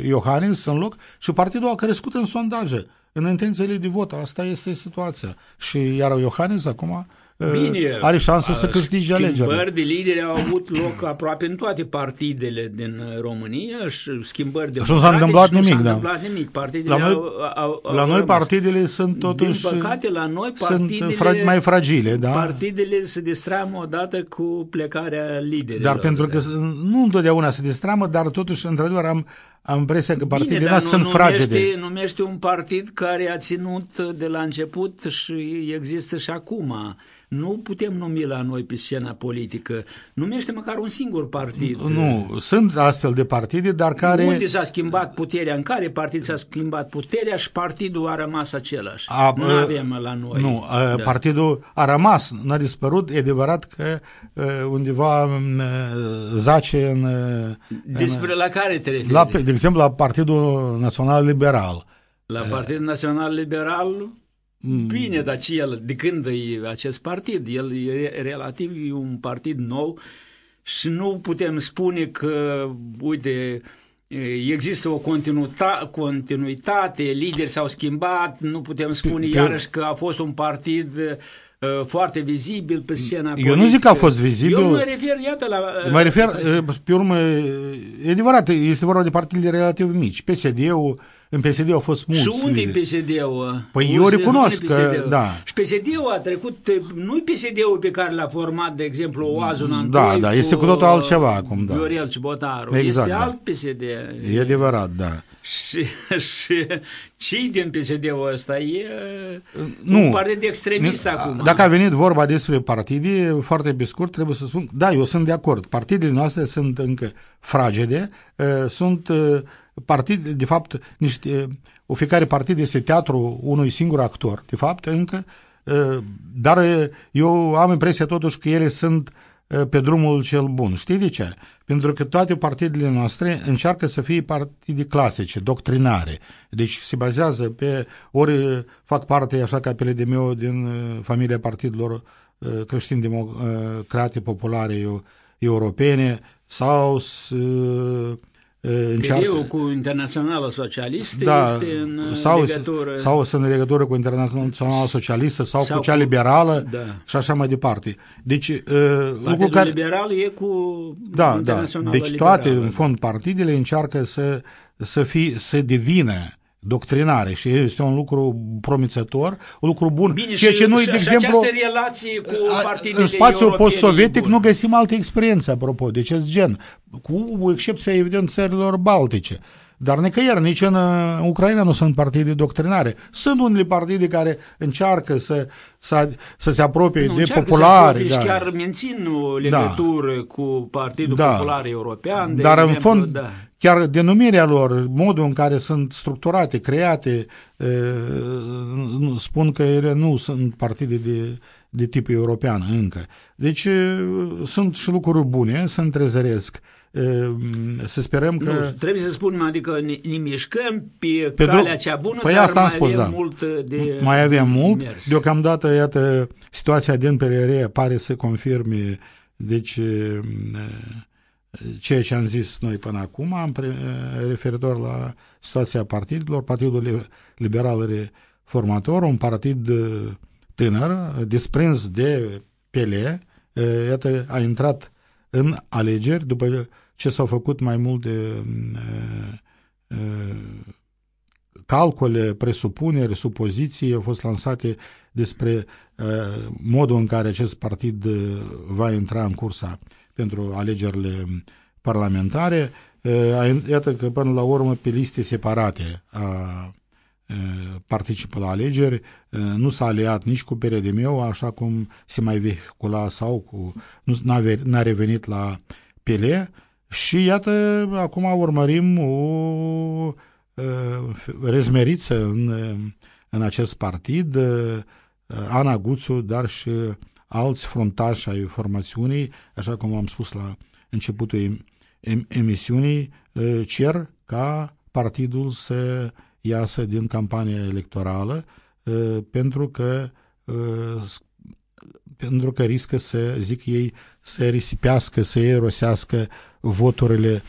Iohannis în loc și partidul a crescut în sondaje, în intențiile de vot. Asta este situația. Și iar Iohannis acum Bine, are șansă să câștige alegerile. Schimbări de lideri au avut loc aproape în toate partidele din România și schimbări de Și nu s-a întâmplat nimic, nu da. întâmplat nimic. Partidele la noi, au, au, au la noi partidele sunt totuși Din păcate, la noi partidele, sunt mai fragile, da? Partidele se distramă odată cu plecarea liderilor. Dar pentru că nu întotdeauna se distramă, dar totuși, într-adevăr, am, am impresia că partidele Bine, sunt fragile. Numește, numește un partid care a ținut de la început și există și acum. Nu putem numi la noi pe scena politică. Numește măcar un singur partid. Nu, sunt astfel de partide, dar care... Unde s-a schimbat puterea? În care partid s-a schimbat puterea și partidul a rămas același? A, nu avem la noi. Nu, da. partidul a rămas, n-a dispărut. E adevărat că undeva zace în... Despre în, la care te referi? La, de exemplu, la Partidul Național Liberal. La Partidul Național Liberal Bine, dar ce el, de când e acest partid? El e relativ e un partid nou și nu putem spune că, uite, există o continuitate, continuitate lideri s-au schimbat, nu putem spune pe, iarăși că a fost un partid foarte vizibil pe scena Eu politică. nu zic că a fost vizibil. Eu mă refer, iată, la... Mă refer, pe urmă, e adevărat, este vorba de partide relativ mici. PSD-ul, în PSD au fost mulți. Și unde e PSD-ul? Păi eu recunosc că, da. Și PSD-ul a trecut, nu PSD-ul pe care l-a format, de exemplu, Oazul în Da, da, este cu totul altceva acum, da. Viorel Cibotaru. Exact, este da. alt PSD. E adevărat, da. Și, și cei din PSD-ul ăsta e nu, un partid extremist acum. Dacă a venit vorba despre partide, foarte pe scurt, trebuie să spun, da, eu sunt de acord. Partidele noastre sunt încă fragede, sunt partide, de fapt, niște, o fiecare partid este teatru unui singur actor, de fapt, încă, dar eu am impresia totuși că ele sunt pe drumul cel bun. Știi de ce? Pentru că toate partidele noastre încearcă să fie partide clasice, doctrinare. Deci se bazează pe, ori fac parte, așa ca PLDM din familia partidelor creștin-democrate populare europene, sau încearcă... Eu cu Internaționala Socialistă da, este în sau, legătură... Sau sunt în legătură cu Internaționala Socialistă sau, sau cu cea liberală da. și așa mai departe. Deci, uh, Partidul care... liberal e cu da, da. Deci liberală, toate, în fond, partidele încearcă să, să, fie, să devină doctrinare și este un lucru promițător, un lucru bun. Bine, Ceea și, ce noi, și de exemplu, această relație cu partidele în spațiul europene post-sovietic e bună. nu găsim alte experiențe, apropo, de acest gen, cu excepția, evident, țărilor baltice. Dar nicăieri, nici în uh, Ucraina nu sunt partide doctrinare. Sunt unele partide care încearcă să, să, să se apropie Nu, de încearcă să populari. apropie Da. Și chiar mențin o legătură cu Partidul Da. Popular European. De Dar în exemplu, fond, da. chiar denumirea lor, modul în care sunt structurate, create, uh, nu- spun că ele nu sunt partide de, de tip european încă. Deci uh, sunt și lucruri bune, se întrezăresc. Uh, Să sperăm că... Nu, trebuie să spunem, adică ne, ne mișcăm pe, Pe calea drum- cea bună, Păi dar asta am mai spus, avem da. mult de mai avem mult. mers. Deocamdată, iată, situația din PLR pare să confirme deci e, ceea ce am zis noi până acum, am pre- referitor la situația partidelor. Partidul Li- Liberal Reformator, un partid e, tânăr, desprins de PL, e, iată, a intrat în alegeri după ce s-au făcut mai multe e, e, calcule, presupuneri, supoziții au fost lansate despre uh, modul în care acest partid uh, va intra în cursa pentru alegerile parlamentare. Uh, iată că până la urmă pe liste separate a uh, participă la alegeri, uh, nu s-a aliat nici cu PRDM-ul, așa cum se mai vehicula sau cu, nu n-a, ve- n-a revenit la PL și iată, acum urmărim o uh, rezmeriță în, uh, în acest partid, uh, Ana Guțu, dar și alți fruntași ai formațiunii, așa cum am spus la începutul em- em- emisiunii, uh, cer ca partidul să iasă din campania electorală uh, pentru că uh, s- pentru că riscă să, zic ei, să risipească, să erosească voturile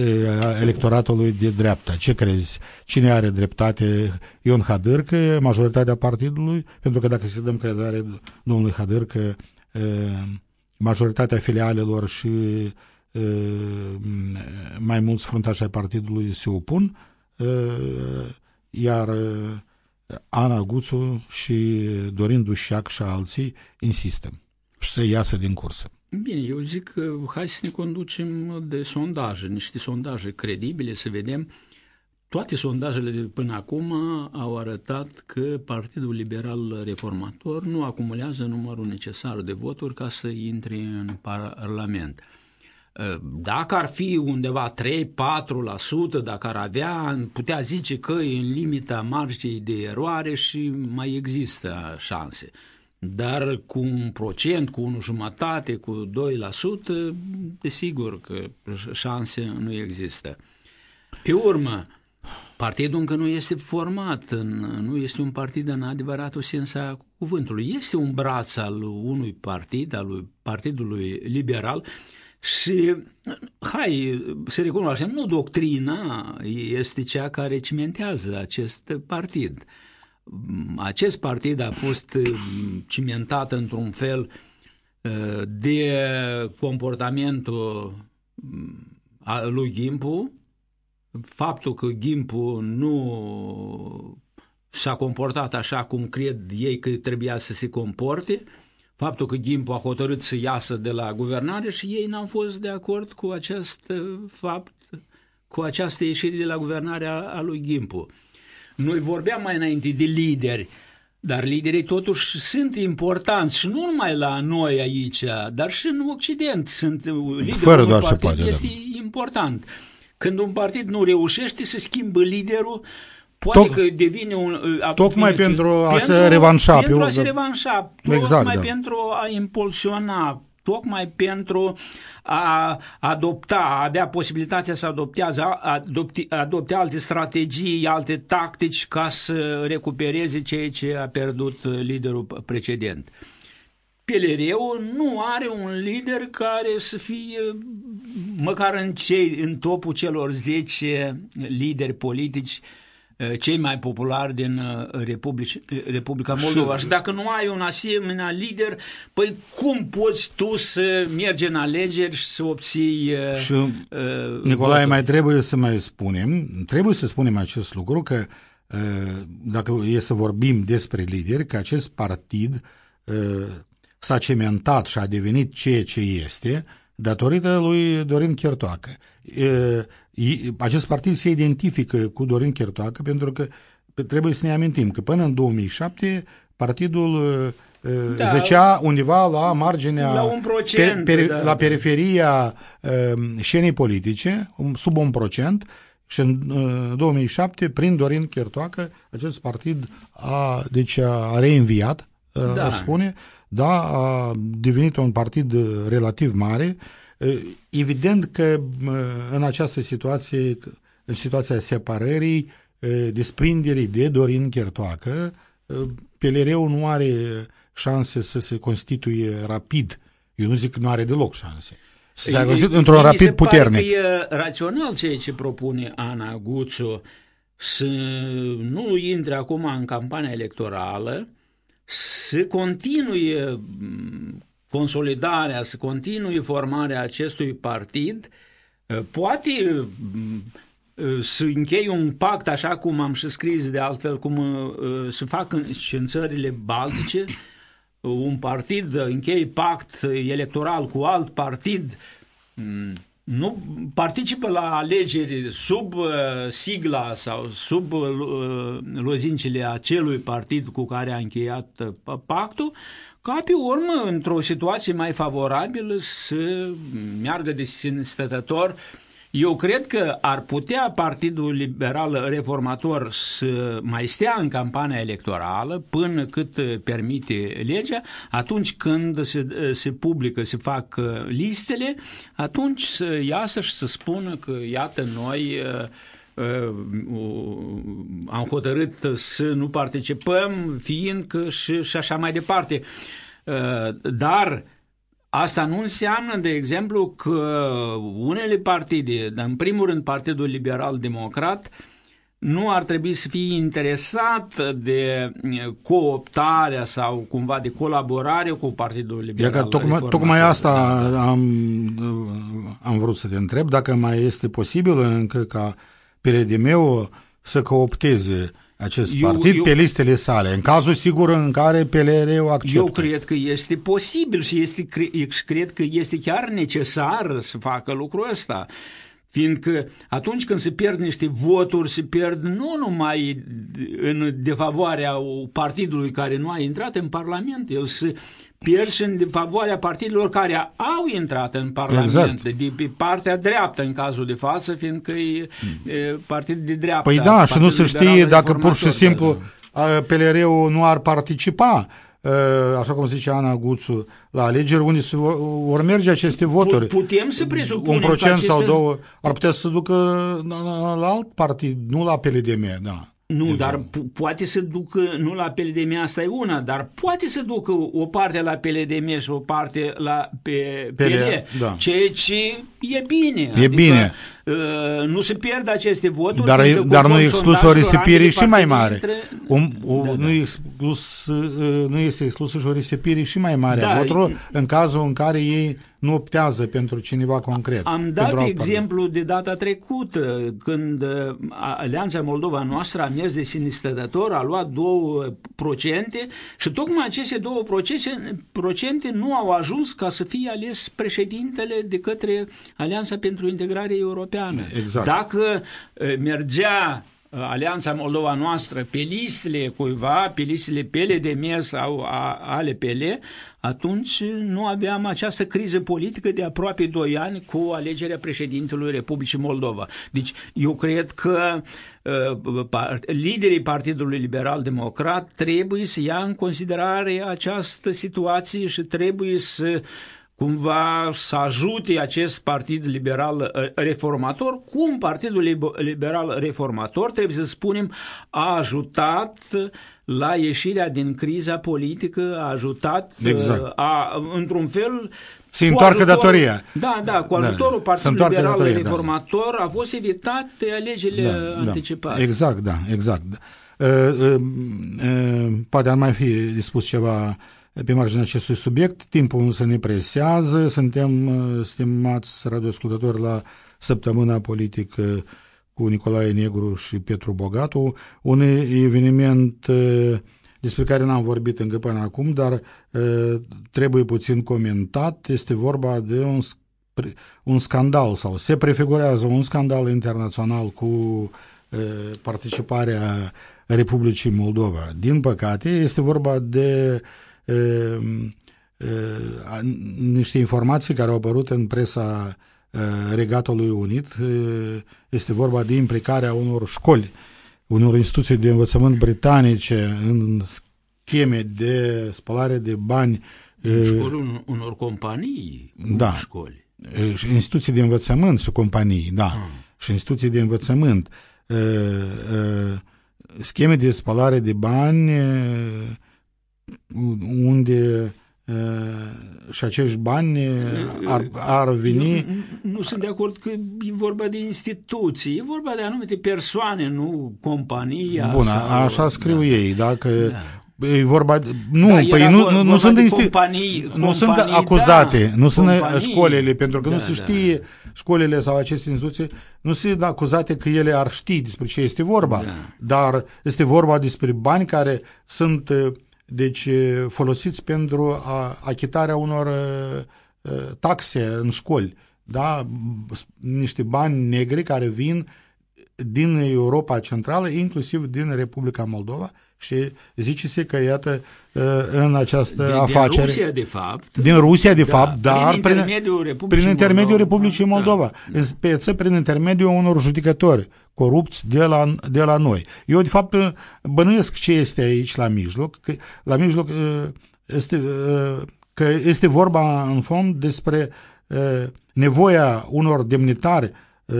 e, electoratului de dreapta. Ce crezi? Cine are dreptate? Ion Hadârcă, majoritatea partidului? Pentru că dacă se dăm crezare domnului Hadârcă, e, majoritatea filialelor și e, mai mulți fruntași ai partidului se opun, e, iar e, Ana Guțu și Dorin Dușac și alții insistă să iasă din cursă. Bine, eu zic că hai să ne conducem de sondaje, niște sondaje credibile, să vedem. Toate sondajele de până acum au arătat că Partidul Liberal Reformator nu acumulează numărul necesar de voturi ca să intre în Parlament. Dacă ar fi undeva 3-4%, dacă ar avea, putea zice că e în limita marginii de eroare și mai există șanse. Dar cu un procent, cu unul jumătate, cu 2%, desigur că șanse nu există. Pe urmă, partidul încă nu este format, în, nu este un partid în adevăratul sens a cuvântului. Este un braț al unui partid, al lui Partidului Liberal, și, hai, să recunoaștem, nu doctrina este cea care cimentează acest partid. Acest partid a fost cimentat într-un fel de comportamentul lui Gimpu, faptul că Gimpu nu s-a comportat așa cum cred ei că trebuia să se comporte, faptul că Gimpu a hotărât să iasă de la guvernare și ei n-au fost de acord cu acest fapt, cu această ieșire de la guvernare a, a lui Gimpu. Noi vorbeam mai înainte de lideri, dar liderii totuși sunt importanți și nu numai la noi aici, dar și în Occident sunt liderul Fără doar partid se poate, este da. important. Când un partid nu reușește să schimbă liderul, poate Toc- că devine un... a- tocmai devine- pentru a se revanșa Pentru pe a o- se revanșa, Exact, tocmai da. pentru a impulsiona, tocmai pentru a adopta, a avea posibilitatea să adoptează, adopte, adopte alte strategii, alte tactici ca să recupereze ceea ce a pierdut liderul precedent. PLR-ul nu are un lider care să fie măcar în, cei, în topul celor 10 lideri politici cei mai populari din Republic, Republica Moldova. Și dacă nu ai un asemenea lider, păi cum poți tu să mergi în alegeri și să obții Și, uh, Nicolae, voturi? mai trebuie să mai spunem, trebuie să spunem acest lucru, că dacă e să vorbim despre lideri, că acest partid s-a cementat și a devenit ceea ce este datorită lui Dorin Chertoacă. Acest partid se identifică cu Dorin Chertoacă pentru că trebuie să ne amintim că până în 2007 partidul da, zăcea undeva la marginea, la, un procent, per, per, da. la periferia uh, scenei politice, sub un procent, și în uh, 2007, prin Dorin Chertoacă, acest partid a, deci a reînviat, uh, da. aș spune, da, a devenit un partid relativ mare. Uh, evident că uh, în această situație, în situația separării, uh, desprinderii de Dorin Chertoacă, uh, PLR-ul nu are șanse să se constituie rapid. Eu nu zic că nu are deloc șanse. Să se constituie într-un rapid puternic. Pare că e rațional ceea ce propune Ana Guțu să nu intre acum în campania electorală, să continue consolidarea, să continue formarea acestui partid, poate să închei un pact, așa cum am și scris de altfel, cum se fac și în țările baltice, un partid încheie pact electoral cu alt partid, nu participă la alegeri sub uh, sigla sau sub uh, lozincile acelui partid cu care a încheiat uh, pactul, ca pe urmă, într-o situație mai favorabilă, să meargă de sine stătător uh, eu cred că ar putea Partidul Liberal Reformator să mai stea în campania electorală până cât permite legea, atunci când se, se publică, se fac listele, atunci să iasă și să spună că, iată, noi am hotărât să nu participăm, fiindcă și, și așa mai departe. Dar Asta nu înseamnă, de exemplu, că unele partide, în primul rând Partidul Liberal Democrat, nu ar trebui să fie interesat de cooptarea sau cumva de colaborare cu Partidul Liberal că tocmai, tocmai asta am, am vrut să te întreb, dacă mai este posibil încă ca PRDM-ul să coopteze acest eu, partid eu, pe listele sale, în cazul sigur în care PLR-ul acceptă. Eu cred că este posibil și este, cred că este chiar necesar să facă lucrul ăsta. Fiindcă atunci când se pierd niște voturi, se pierd nu numai în defavoarea partidului care nu a intrat în Parlament, el se pierd în favoarea partidelor care au intrat în Parlament, exact. de pe partea dreaptă în cazul de față, fiindcă e, e partid de dreaptă. Păi da, și nu se știe dacă pur și simplu PLR-ul nu ar participa așa cum zice Ana Guțu, la alegeri unde se vor merge aceste voturi. Putem să presupunem Un procent aceste... sau două ar putea să ducă la alt partid, nu la PLDM, da. Nu, exact. dar poate să ducă, nu la PLDM, asta e una, dar poate să ducă o parte la PLDM și o parte la pe PL, da. ceea ce e bine. E adică, bine. Uh, nu se pierd aceste voturi. Dar, dar nu e exclus o risipire și mai mare. Între... Un, o, da, nu, da. E exclus, uh, nu este exclusă și o risipire și mai mare da, a voturilor în cazul în care ei nu optează pentru cineva concret. Am dat exemplu de data trecută, când uh, Alianța Moldova noastră a mers de sine stătător, a luat 2% și tocmai aceste 2% procente nu au ajuns ca să fie ales președintele de către Alianța pentru Integrare Europeană. Exact. Dacă uh, mergea Uh, Alianța Moldova noastră pe listele cuiva, pe listele PLDM sau a, ale PL, atunci nu aveam această criză politică de aproape 2 ani cu alegerea președintelui Republicii Moldova. Deci eu cred că uh, liderii Partidului Liberal Democrat trebuie să ia în considerare această situație și trebuie să cumva să ajute acest partid liberal uh, reformator, cum Partidul Liberal Reformator, trebuie să spunem, a ajutat la ieșirea din criza politică, a ajutat exact. a, într-un fel se întoarcă ajutor, datoria. Da, da, cu da. ajutorul da, Partidului Liberal datoria, da. Reformator da. a fost evitat alegerile da, da. anticipate. Da. Exact, da, exact. Uh, uh, uh, poate ar mai fi dispus ceva pe marginea acestui subiect. Timpul însă ne presează. Suntem, uh, stimați radioascultători, la săptămâna politică cu Nicolae Negru și Petru Bogatu, un eveniment uh, despre care n-am vorbit încă până acum, dar uh, trebuie puțin comentat. Este vorba de un, un scandal sau se prefigurează un scandal internațional cu uh, participarea Republicii Moldova. Din păcate, este vorba de niște informații care au apărut în presa Regatului Unit. Este vorba de implicarea unor școli, unor instituții de învățământ britanice în scheme de spălare de bani. Școli unor companii, da, școli. Instituții de învățământ și companii, da, ah. și instituții de învățământ. Scheme de spălare de bani unde și acești bani ar, ar veni... Nu, nu sunt de acord că e vorba de instituții, e vorba de anumite persoane, nu companii. Bun, așa, așa scriu da. ei, dacă da. E vorba de, nu, da, păi nu, nu, nu sunt insti- companii, nu companii, sunt acuzate, da, nu sunt companii, școlile, pentru că da, nu se știe da. școlile sau aceste instituții, nu sunt acuzate că ele ar ști despre ce este vorba, da. dar este vorba despre bani care sunt deci folosiți pentru a, achitarea unor taxe în școli, da? niște bani negri care vin din Europa Centrală, inclusiv din Republica Moldova și zice-se că, iată, în această din, afacere... Din Rusia, de fapt. Din Rusia, de da, fapt, dar prin intermediul Republicii prin intermediul Moldova. Republicii Moldova. Da, în speță, prin intermediul unor judecători corupți de la, de la noi. Eu, de fapt, bănuiesc ce este aici la mijloc. Că, la mijloc este, că este vorba, în fond, despre nevoia unor demnitari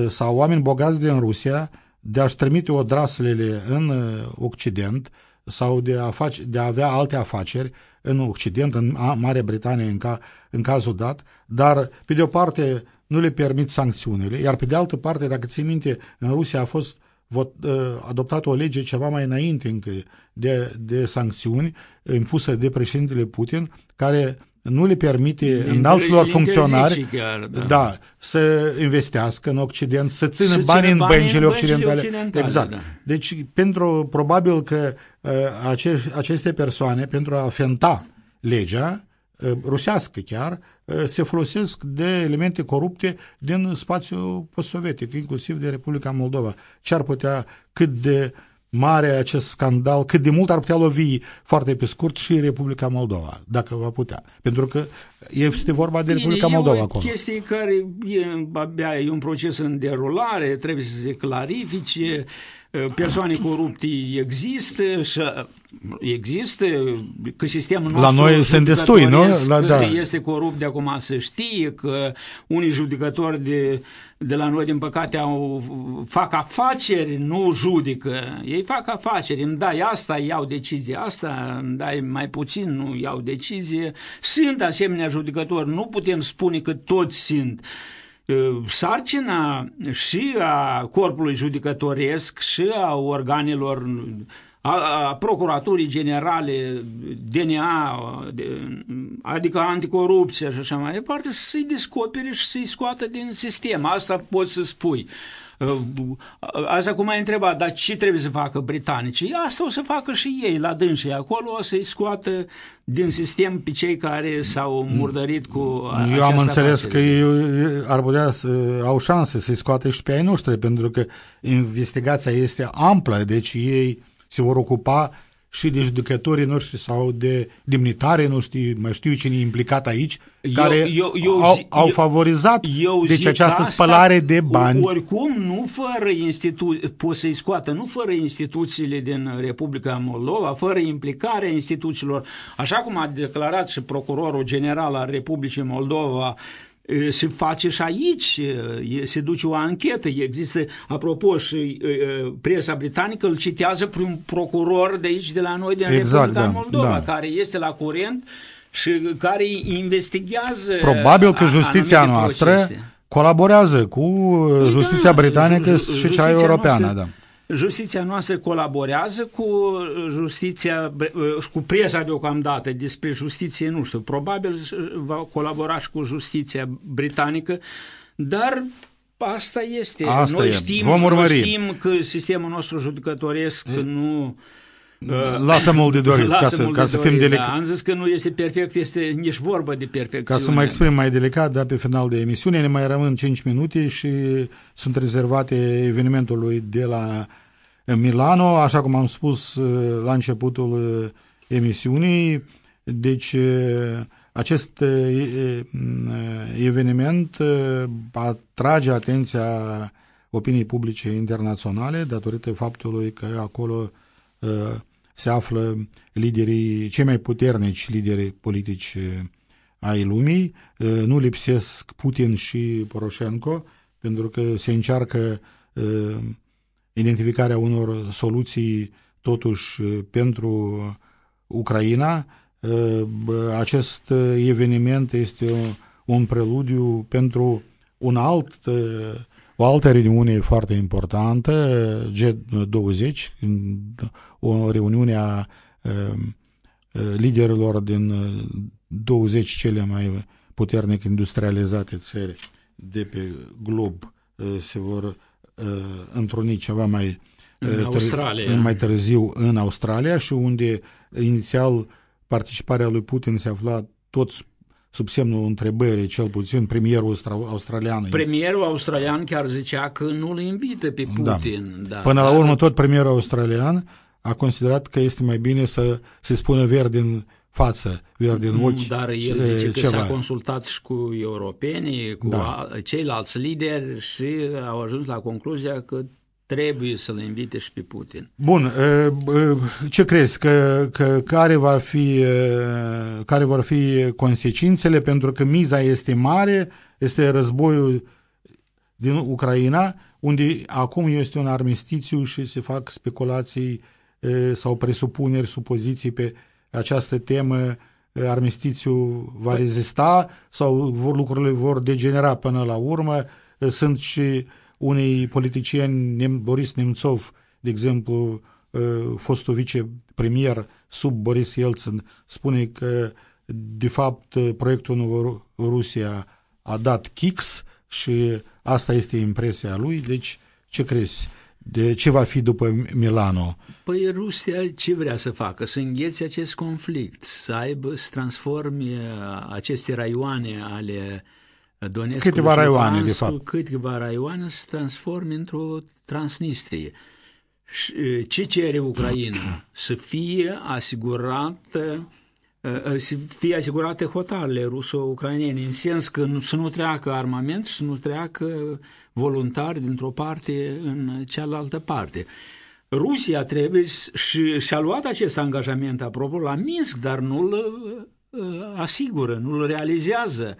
sau oameni bogați din Rusia de a-și trimite odraslele în Occident sau de a, face, de a avea alte afaceri în Occident, în Marea Britanie în, ca, în cazul dat, dar pe de o parte nu le permit sancțiunile, iar pe de altă parte, dacă ții minte, în Rusia a fost vot, adoptată o lege ceva mai înainte încă de, de sancțiuni impusă de președintele Putin, care nu le permite înalților funcționari chiar, da. Da, să investească în Occident, să țină să bani în băncile occidentale. occidentale. Exact. Da. Deci, pentru, probabil că uh, ace, aceste persoane, pentru a fenta legea, uh, rusească chiar, uh, se folosesc de elemente corupte din spațiul post-sovietic, inclusiv de Republica Moldova. Ce ar putea, cât de uh, mare acest scandal, cât de mult ar putea lovi foarte pe scurt și Republica Moldova, dacă va putea. Pentru că este vorba de Republica Bine, Moldova e o acolo. chestie care e, abia e un proces în derulare, trebuie să se clarifice, persoane corupte există și există, că sistemul nostru La noi sunt destui, nu? La, da. da. este corupt de acum să știe, că unii judecători de, de la noi, din păcate, au, fac afaceri, nu judică. Ei fac afaceri, îmi dai asta, iau decizie asta, îmi dai mai puțin, nu iau decizie. Sunt asemenea judecători, nu putem spune că toți sunt sarcina și a corpului judecătoresc și a organelor a, a Procuraturii Generale, DNA, adică anticorupție și așa mai departe, să-i descopere și să-i scoată din sistem. Asta poți să spui. Asta cum ai întrebat, dar ce trebuie să facă britanicii? Asta o să facă și ei la dânsii acolo, o să-i scoată din sistem pe cei care s-au murdărit cu Eu am înțeles că ei ar putea să au șanse să-i scoate și pe ai noștri, pentru că investigația este amplă, deci ei se vor ocupa și de judecătorii noștri sau de demnitarii noștri, mai știu cine e implicat aici, eu, care eu, eu, au, zi, au favorizat eu deci această asta, spălare de bani. Oricum, nu fără instituții, pot să-i scoată, nu fără instituțiile din Republica Moldova, fără implicarea instituțiilor, așa cum a declarat și procurorul general al Republicii Moldova, se face și aici, se duce o anchetă, există, apropo, și presa britanică îl citează prin un procuror de aici, de la noi, din exact, Republica da, Moldova, da. care este la curent și care investigează Probabil că justiția noastră procese. colaborează cu păi justiția da, britanică și cea europeană, noastră, da. Justiția noastră colaborează cu justiția, cu presa deocamdată despre justiție, nu știu, probabil va colabora și cu justiția britanică, dar Asta este. Asta noi e. știm, Vom urmări. Noi știm că sistemul nostru judecătoresc nu... Lasă mult de dorit, ca lasă să, mult ca de să dorit, fim da. delicați. Am zis că nu este perfect, este nici vorba de perfecțiune. Ca să mă exprim mai delicat, da, pe final de emisiune, ne mai rămân 5 minute și sunt rezervate evenimentului de la Milano, așa cum am spus uh, la începutul uh, emisiunii. Deci, uh, acest uh, eveniment uh, atrage atenția opiniei publice internaționale datorită faptului că acolo uh, se află liderii, cei mai puternici lideri politici uh, ai lumii. Uh, Nu lipsesc Putin și Poroșenko, pentru că se încearcă uh, identificarea unor soluții totuși uh, pentru Ucraina. Uh, bă, Acest uh, eveniment este un preludiu pentru un alt, uh, o altă reuniune foarte importantă, G20, o reuniune a uh, liderilor din uh, 20 cele mai puternic industrializate țări de pe glob uh, se vor uh, întruni ceva mai În uh, târ- Australia. mai târziu în Australia și unde inițial participarea lui Putin se afla tot sub semnul întrebării, cel puțin premierul austra- australian. Premierul australian chiar zicea că nu îl invită pe Da. Putin. Da. Până la Dar- urmă, tot premierul australian a considerat că este mai bine să se spună verde în față, verde în ochi, Dar el ce- zice că ceva. s-a consultat și cu europenii, cu Da. a- ceilalți lideri și au ajuns la concluzia că trebuie să-l invite și pe Putin. Bun, e, e, ce crezi? Că, că care, va fi, e, care vor fi consecințele? Pentru că miza este mare, este războiul din Ucraina, unde acum este un armistițiu și se fac speculații e, sau presupuneri, supoziții pe această temă. E, Armistițiu va rezista sau vor, lucrurile vor degenera până la urmă? E, Sunt și unei politicieni, Nem- Boris Nemțov, de exemplu, uh, fostul vicepremier sub Boris Yeltsin, spune că, de fapt, uh, proiectul Novo Rusia a dat kicks și asta este impresia lui. Deci, ce crezi? De ce va fi după Milano? Păi Rusia ce vrea să facă? Să înghețe acest conflict, să aibă, să transforme aceste raioane ale Donetsk Câteva raioane, de fapt. câteva raioane să transforme într-o Transnistrie. Și, Ce cere Ucraina? Să fie asigurată să fie asigurate hotarele ruso-ucrainene, în sens că nu, să nu treacă armament și să nu treacă voluntari dintr-o parte în cealaltă parte. Rusia trebuie și și-a luat acest angajament, apropo, la Minsk, dar nu-l uh, asigură, nu-l realizează.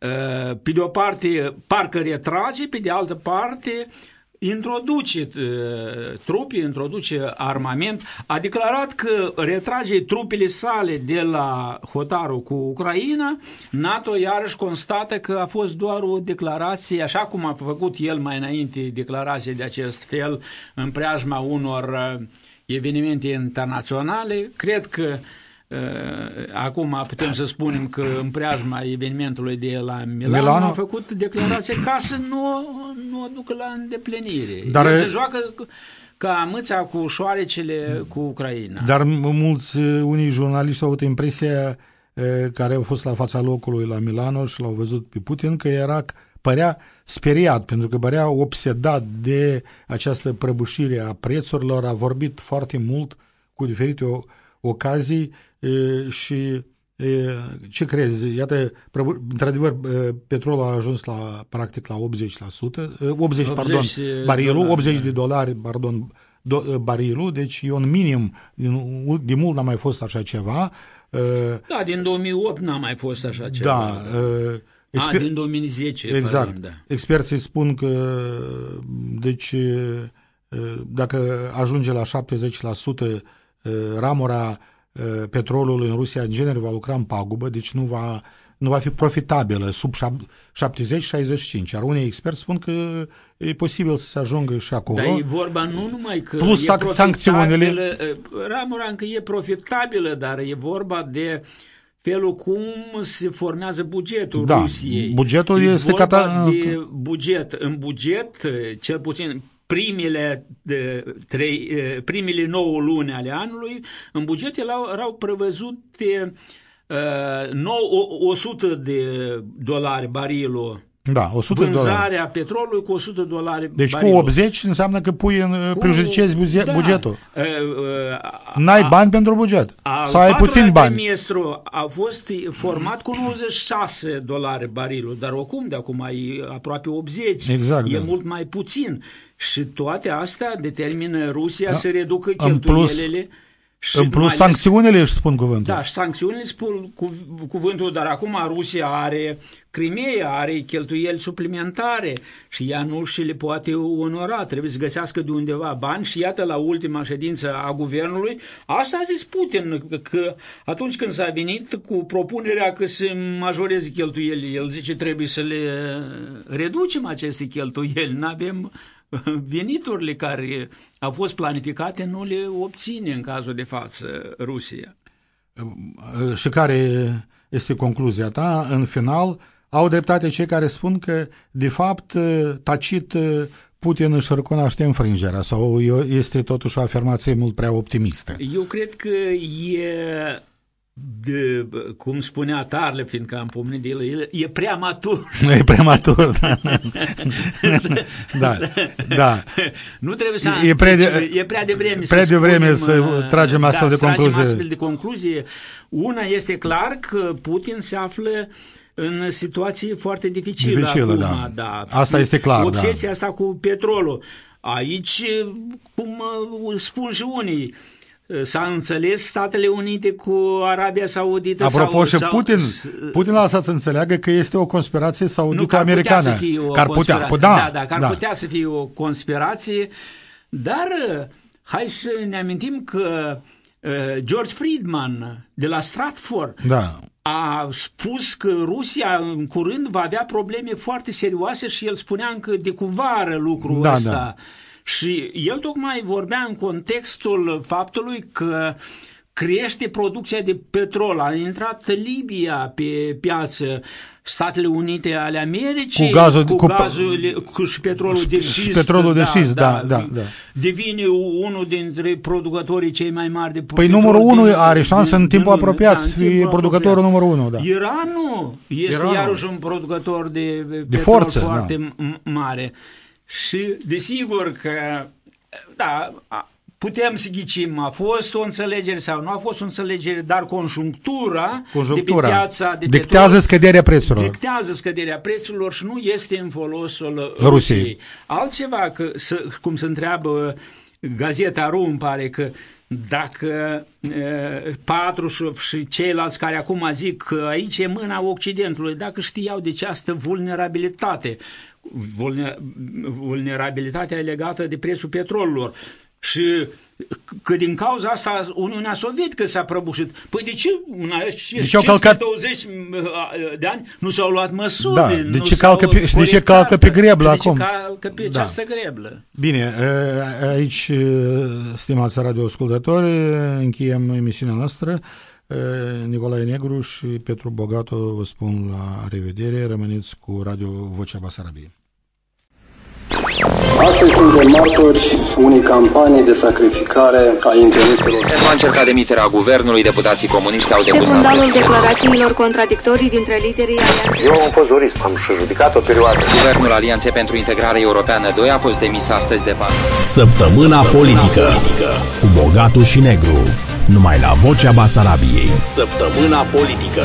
Uh, Pe de o parte, parcă retrage, pe de altă parte, introduce uh, trupe, introduce armament, a declarat că retrage trupele sale de la hotarul cu Ucraina, NATO iarăși constată că a fost doar o declarație, așa cum a făcut el mai înainte declarație de acest fel în preajma unor uh, evenimente internaționale. Cred că Uh, acum putem să spunem că în preajma evenimentului de la Milano, Milano? a făcut declarație ca să nu, nu o ducă la îndeplinire. Dar- El se joacă ca mâța cu șoarecele cu Ucraina. Dar m- mulți, uh, unii jurnaliști au avut impresia uh, care au fost la fața locului la Milano și l-au văzut pe Putin că era părea speriat, pentru că părea obsedat de această prăbușire a prețurilor, a vorbit foarte mult cu diferite o, ocazii e, și e, ce crezi? Iată, prăbu- într-adevăr, e, petrolul a ajuns la practic la 80%, e, 80, 80 pardon, barilul, dolari, 80 da. de dolari, pardon, do, e, barilul, deci e un minim, din- de mult n-a mai fost așa ceva. E, Da, din 2008 n-a mai fost așa ceva. Da, e, A, exper- din 2010. Exact. Pardon, da. Experții spun că deci e, dacă ajunge la 70% e, ramura e, petrolului în Rusia în genere va lucra în pagubă, deci nu va, nu va fi profitabilă sub șap- 70-65. Iar unii experți spun că e posibil să se ajungă și acolo. Dar e vorba nu numai că Plus e sac- sancțiunile. profitabilă, Ramura încă e profitabilă, dar e vorba de felul cum se formează bugetul Da, Rusiei. bugetul E este vorba cata- de buget. În buget, cel puțin primele, de, trei, eh, primele 9 luni ale anului, în buget erau, erau prevăzute uh, 9, 100 de dolari barilul Da, 100 de dolari. vânzarea petrolului cu 100 dolari Deci cu barilul. 80 înseamnă că pui în, Cu- prejudiciezi buze- da, bugetul. uh, uh, N-ai a- bani pentru buget. al Sau ai patrulea puțin bani. trimestru a fost format cu 96 dolari barilul, dar oricum de acum e aproape 80. Exact, E da. mult mai puțin. Și toate astea determină Rusia să reducă În plus- cheltuielile. Și În mai plus, ales- sancțiunile își spun cuvântul. Da, și sancțiunile spun cu, cuvântul, dar acum Rusia are Crimea, are cheltuieli suplimentare și ea nu și le poate onora, trebuie să găsească de undeva bani și iată la ultima ședință a guvernului, asta a zis Putin, că, că atunci când s-a venit cu propunerea că se majoreze cheltuielile, el zice trebuie să le reducem aceste cheltuieli, nu avem veniturile care au fost planificate, nu le obține în cazul de față Rusia. Și care este concluzia ta? În final, au dreptate cei care spun că, de fapt, tacit Putin își recunoaște înfrângerea sau este totuși o afirmație mult prea optimistă? Eu cred că e, de, cum spunea Tarle, fiindcă am pomenit de el, el e prea matur. E prematur, da. da, da. Nu trebuie să... E prea de- e prea devreme prea să devreme spunem, să uh, tragem astfel da, de să tragem concluzie. astfel de concluzie. Una este clar că Putin se află în situație foarte dificilă, Dificilă, acum, da. Asta este clar, Obsesia da. asta cu petrolul. Aici, cum uh, spun și unii, uh, S-a înțeles Statele Unite cu Arabia Saudită Apropo, sau, și sau, Putin, Putin a lăsat să înțeleagă că este o conspirație nu, că ar putea saudică-americană. să fie o Că ar putea, conspirație. da, da, da, că ar da. putea să fie o conspirație, dar uh, hai să ne amintim că uh, George Friedman de la Stratford Da. a spus că Rusia în curând va avea probleme foarte serioase și el spunea încă de cuvară lucrul Da, ăsta. da. Și el tocmai vorbea în contextul faptului că crește producția de petrol. A intrat Libia pe piață, Statele Unite ale Americii, Cu gazul- cu, cu- gazul, cu și petrolul și- de și șist. petrolul de șist, da, da, da. Devine unul dintre producătorii cei mai mari de Păi petrol numărul din- unu are șansă din- în timpul din lume. apropiat Da, în să fie timpul producătorul apropiat. numărul unu, da. Iranul este Iranul. iarăși un producător de, de forță, foarte da. m- mare. Și desigur că, da, a- putem să ghicim, a fost o înțelegere sau nu a fost o înțelegere, dar conjunctura, Conjunctura de pe piața de dictează petrol scăderea prețurilor. dictează scăderea prețurilor și nu este în folosul Rusiei. Rusiei. Altceva, că, să, cum se întreabă Gazeta Ru, îmi pare că dacă e, Patrușov și ceilalți care acum zic că aici e mâna Occidentului, dacă știau de această vulnerabilitate, vulner, vulnerabilitatea e legată de prețul petrolului și că din cauza asta Uniunea Sovietică s-a prăbușit. Păi de ce în acești De ce au calcat- 520 de ani nu s-au luat măsuri? Da, de nu ce s-au calcă pe- și de ce corectat? calcă pe greblă de acum? ce calcă pe Da. această greblă? Bine, e, aici, e, stimați radioascultători, încheiem emisiunea noastră. E, Nicolae Negru și Petru Bogatu vă spun la revedere. Rămâneți cu Radio Vocea Basarabiei. Astăzi suntem martori unei campanii de sacrificare a intereselor Pentru a încerca demiterea guvernului, deputații comuniști au Pe depus fundalul astăzi. declarațiilor contradictorii dintre liderii alianței. Eu am fost jurist, am și judicat o perioadă. Guvernul Alianței pentru Integrare Europeană 2 a fost demis astăzi de parte. Săptămâna politică cu Bogatu și Negru. Numai la Vocea Basarabiei. Săptămâna politică.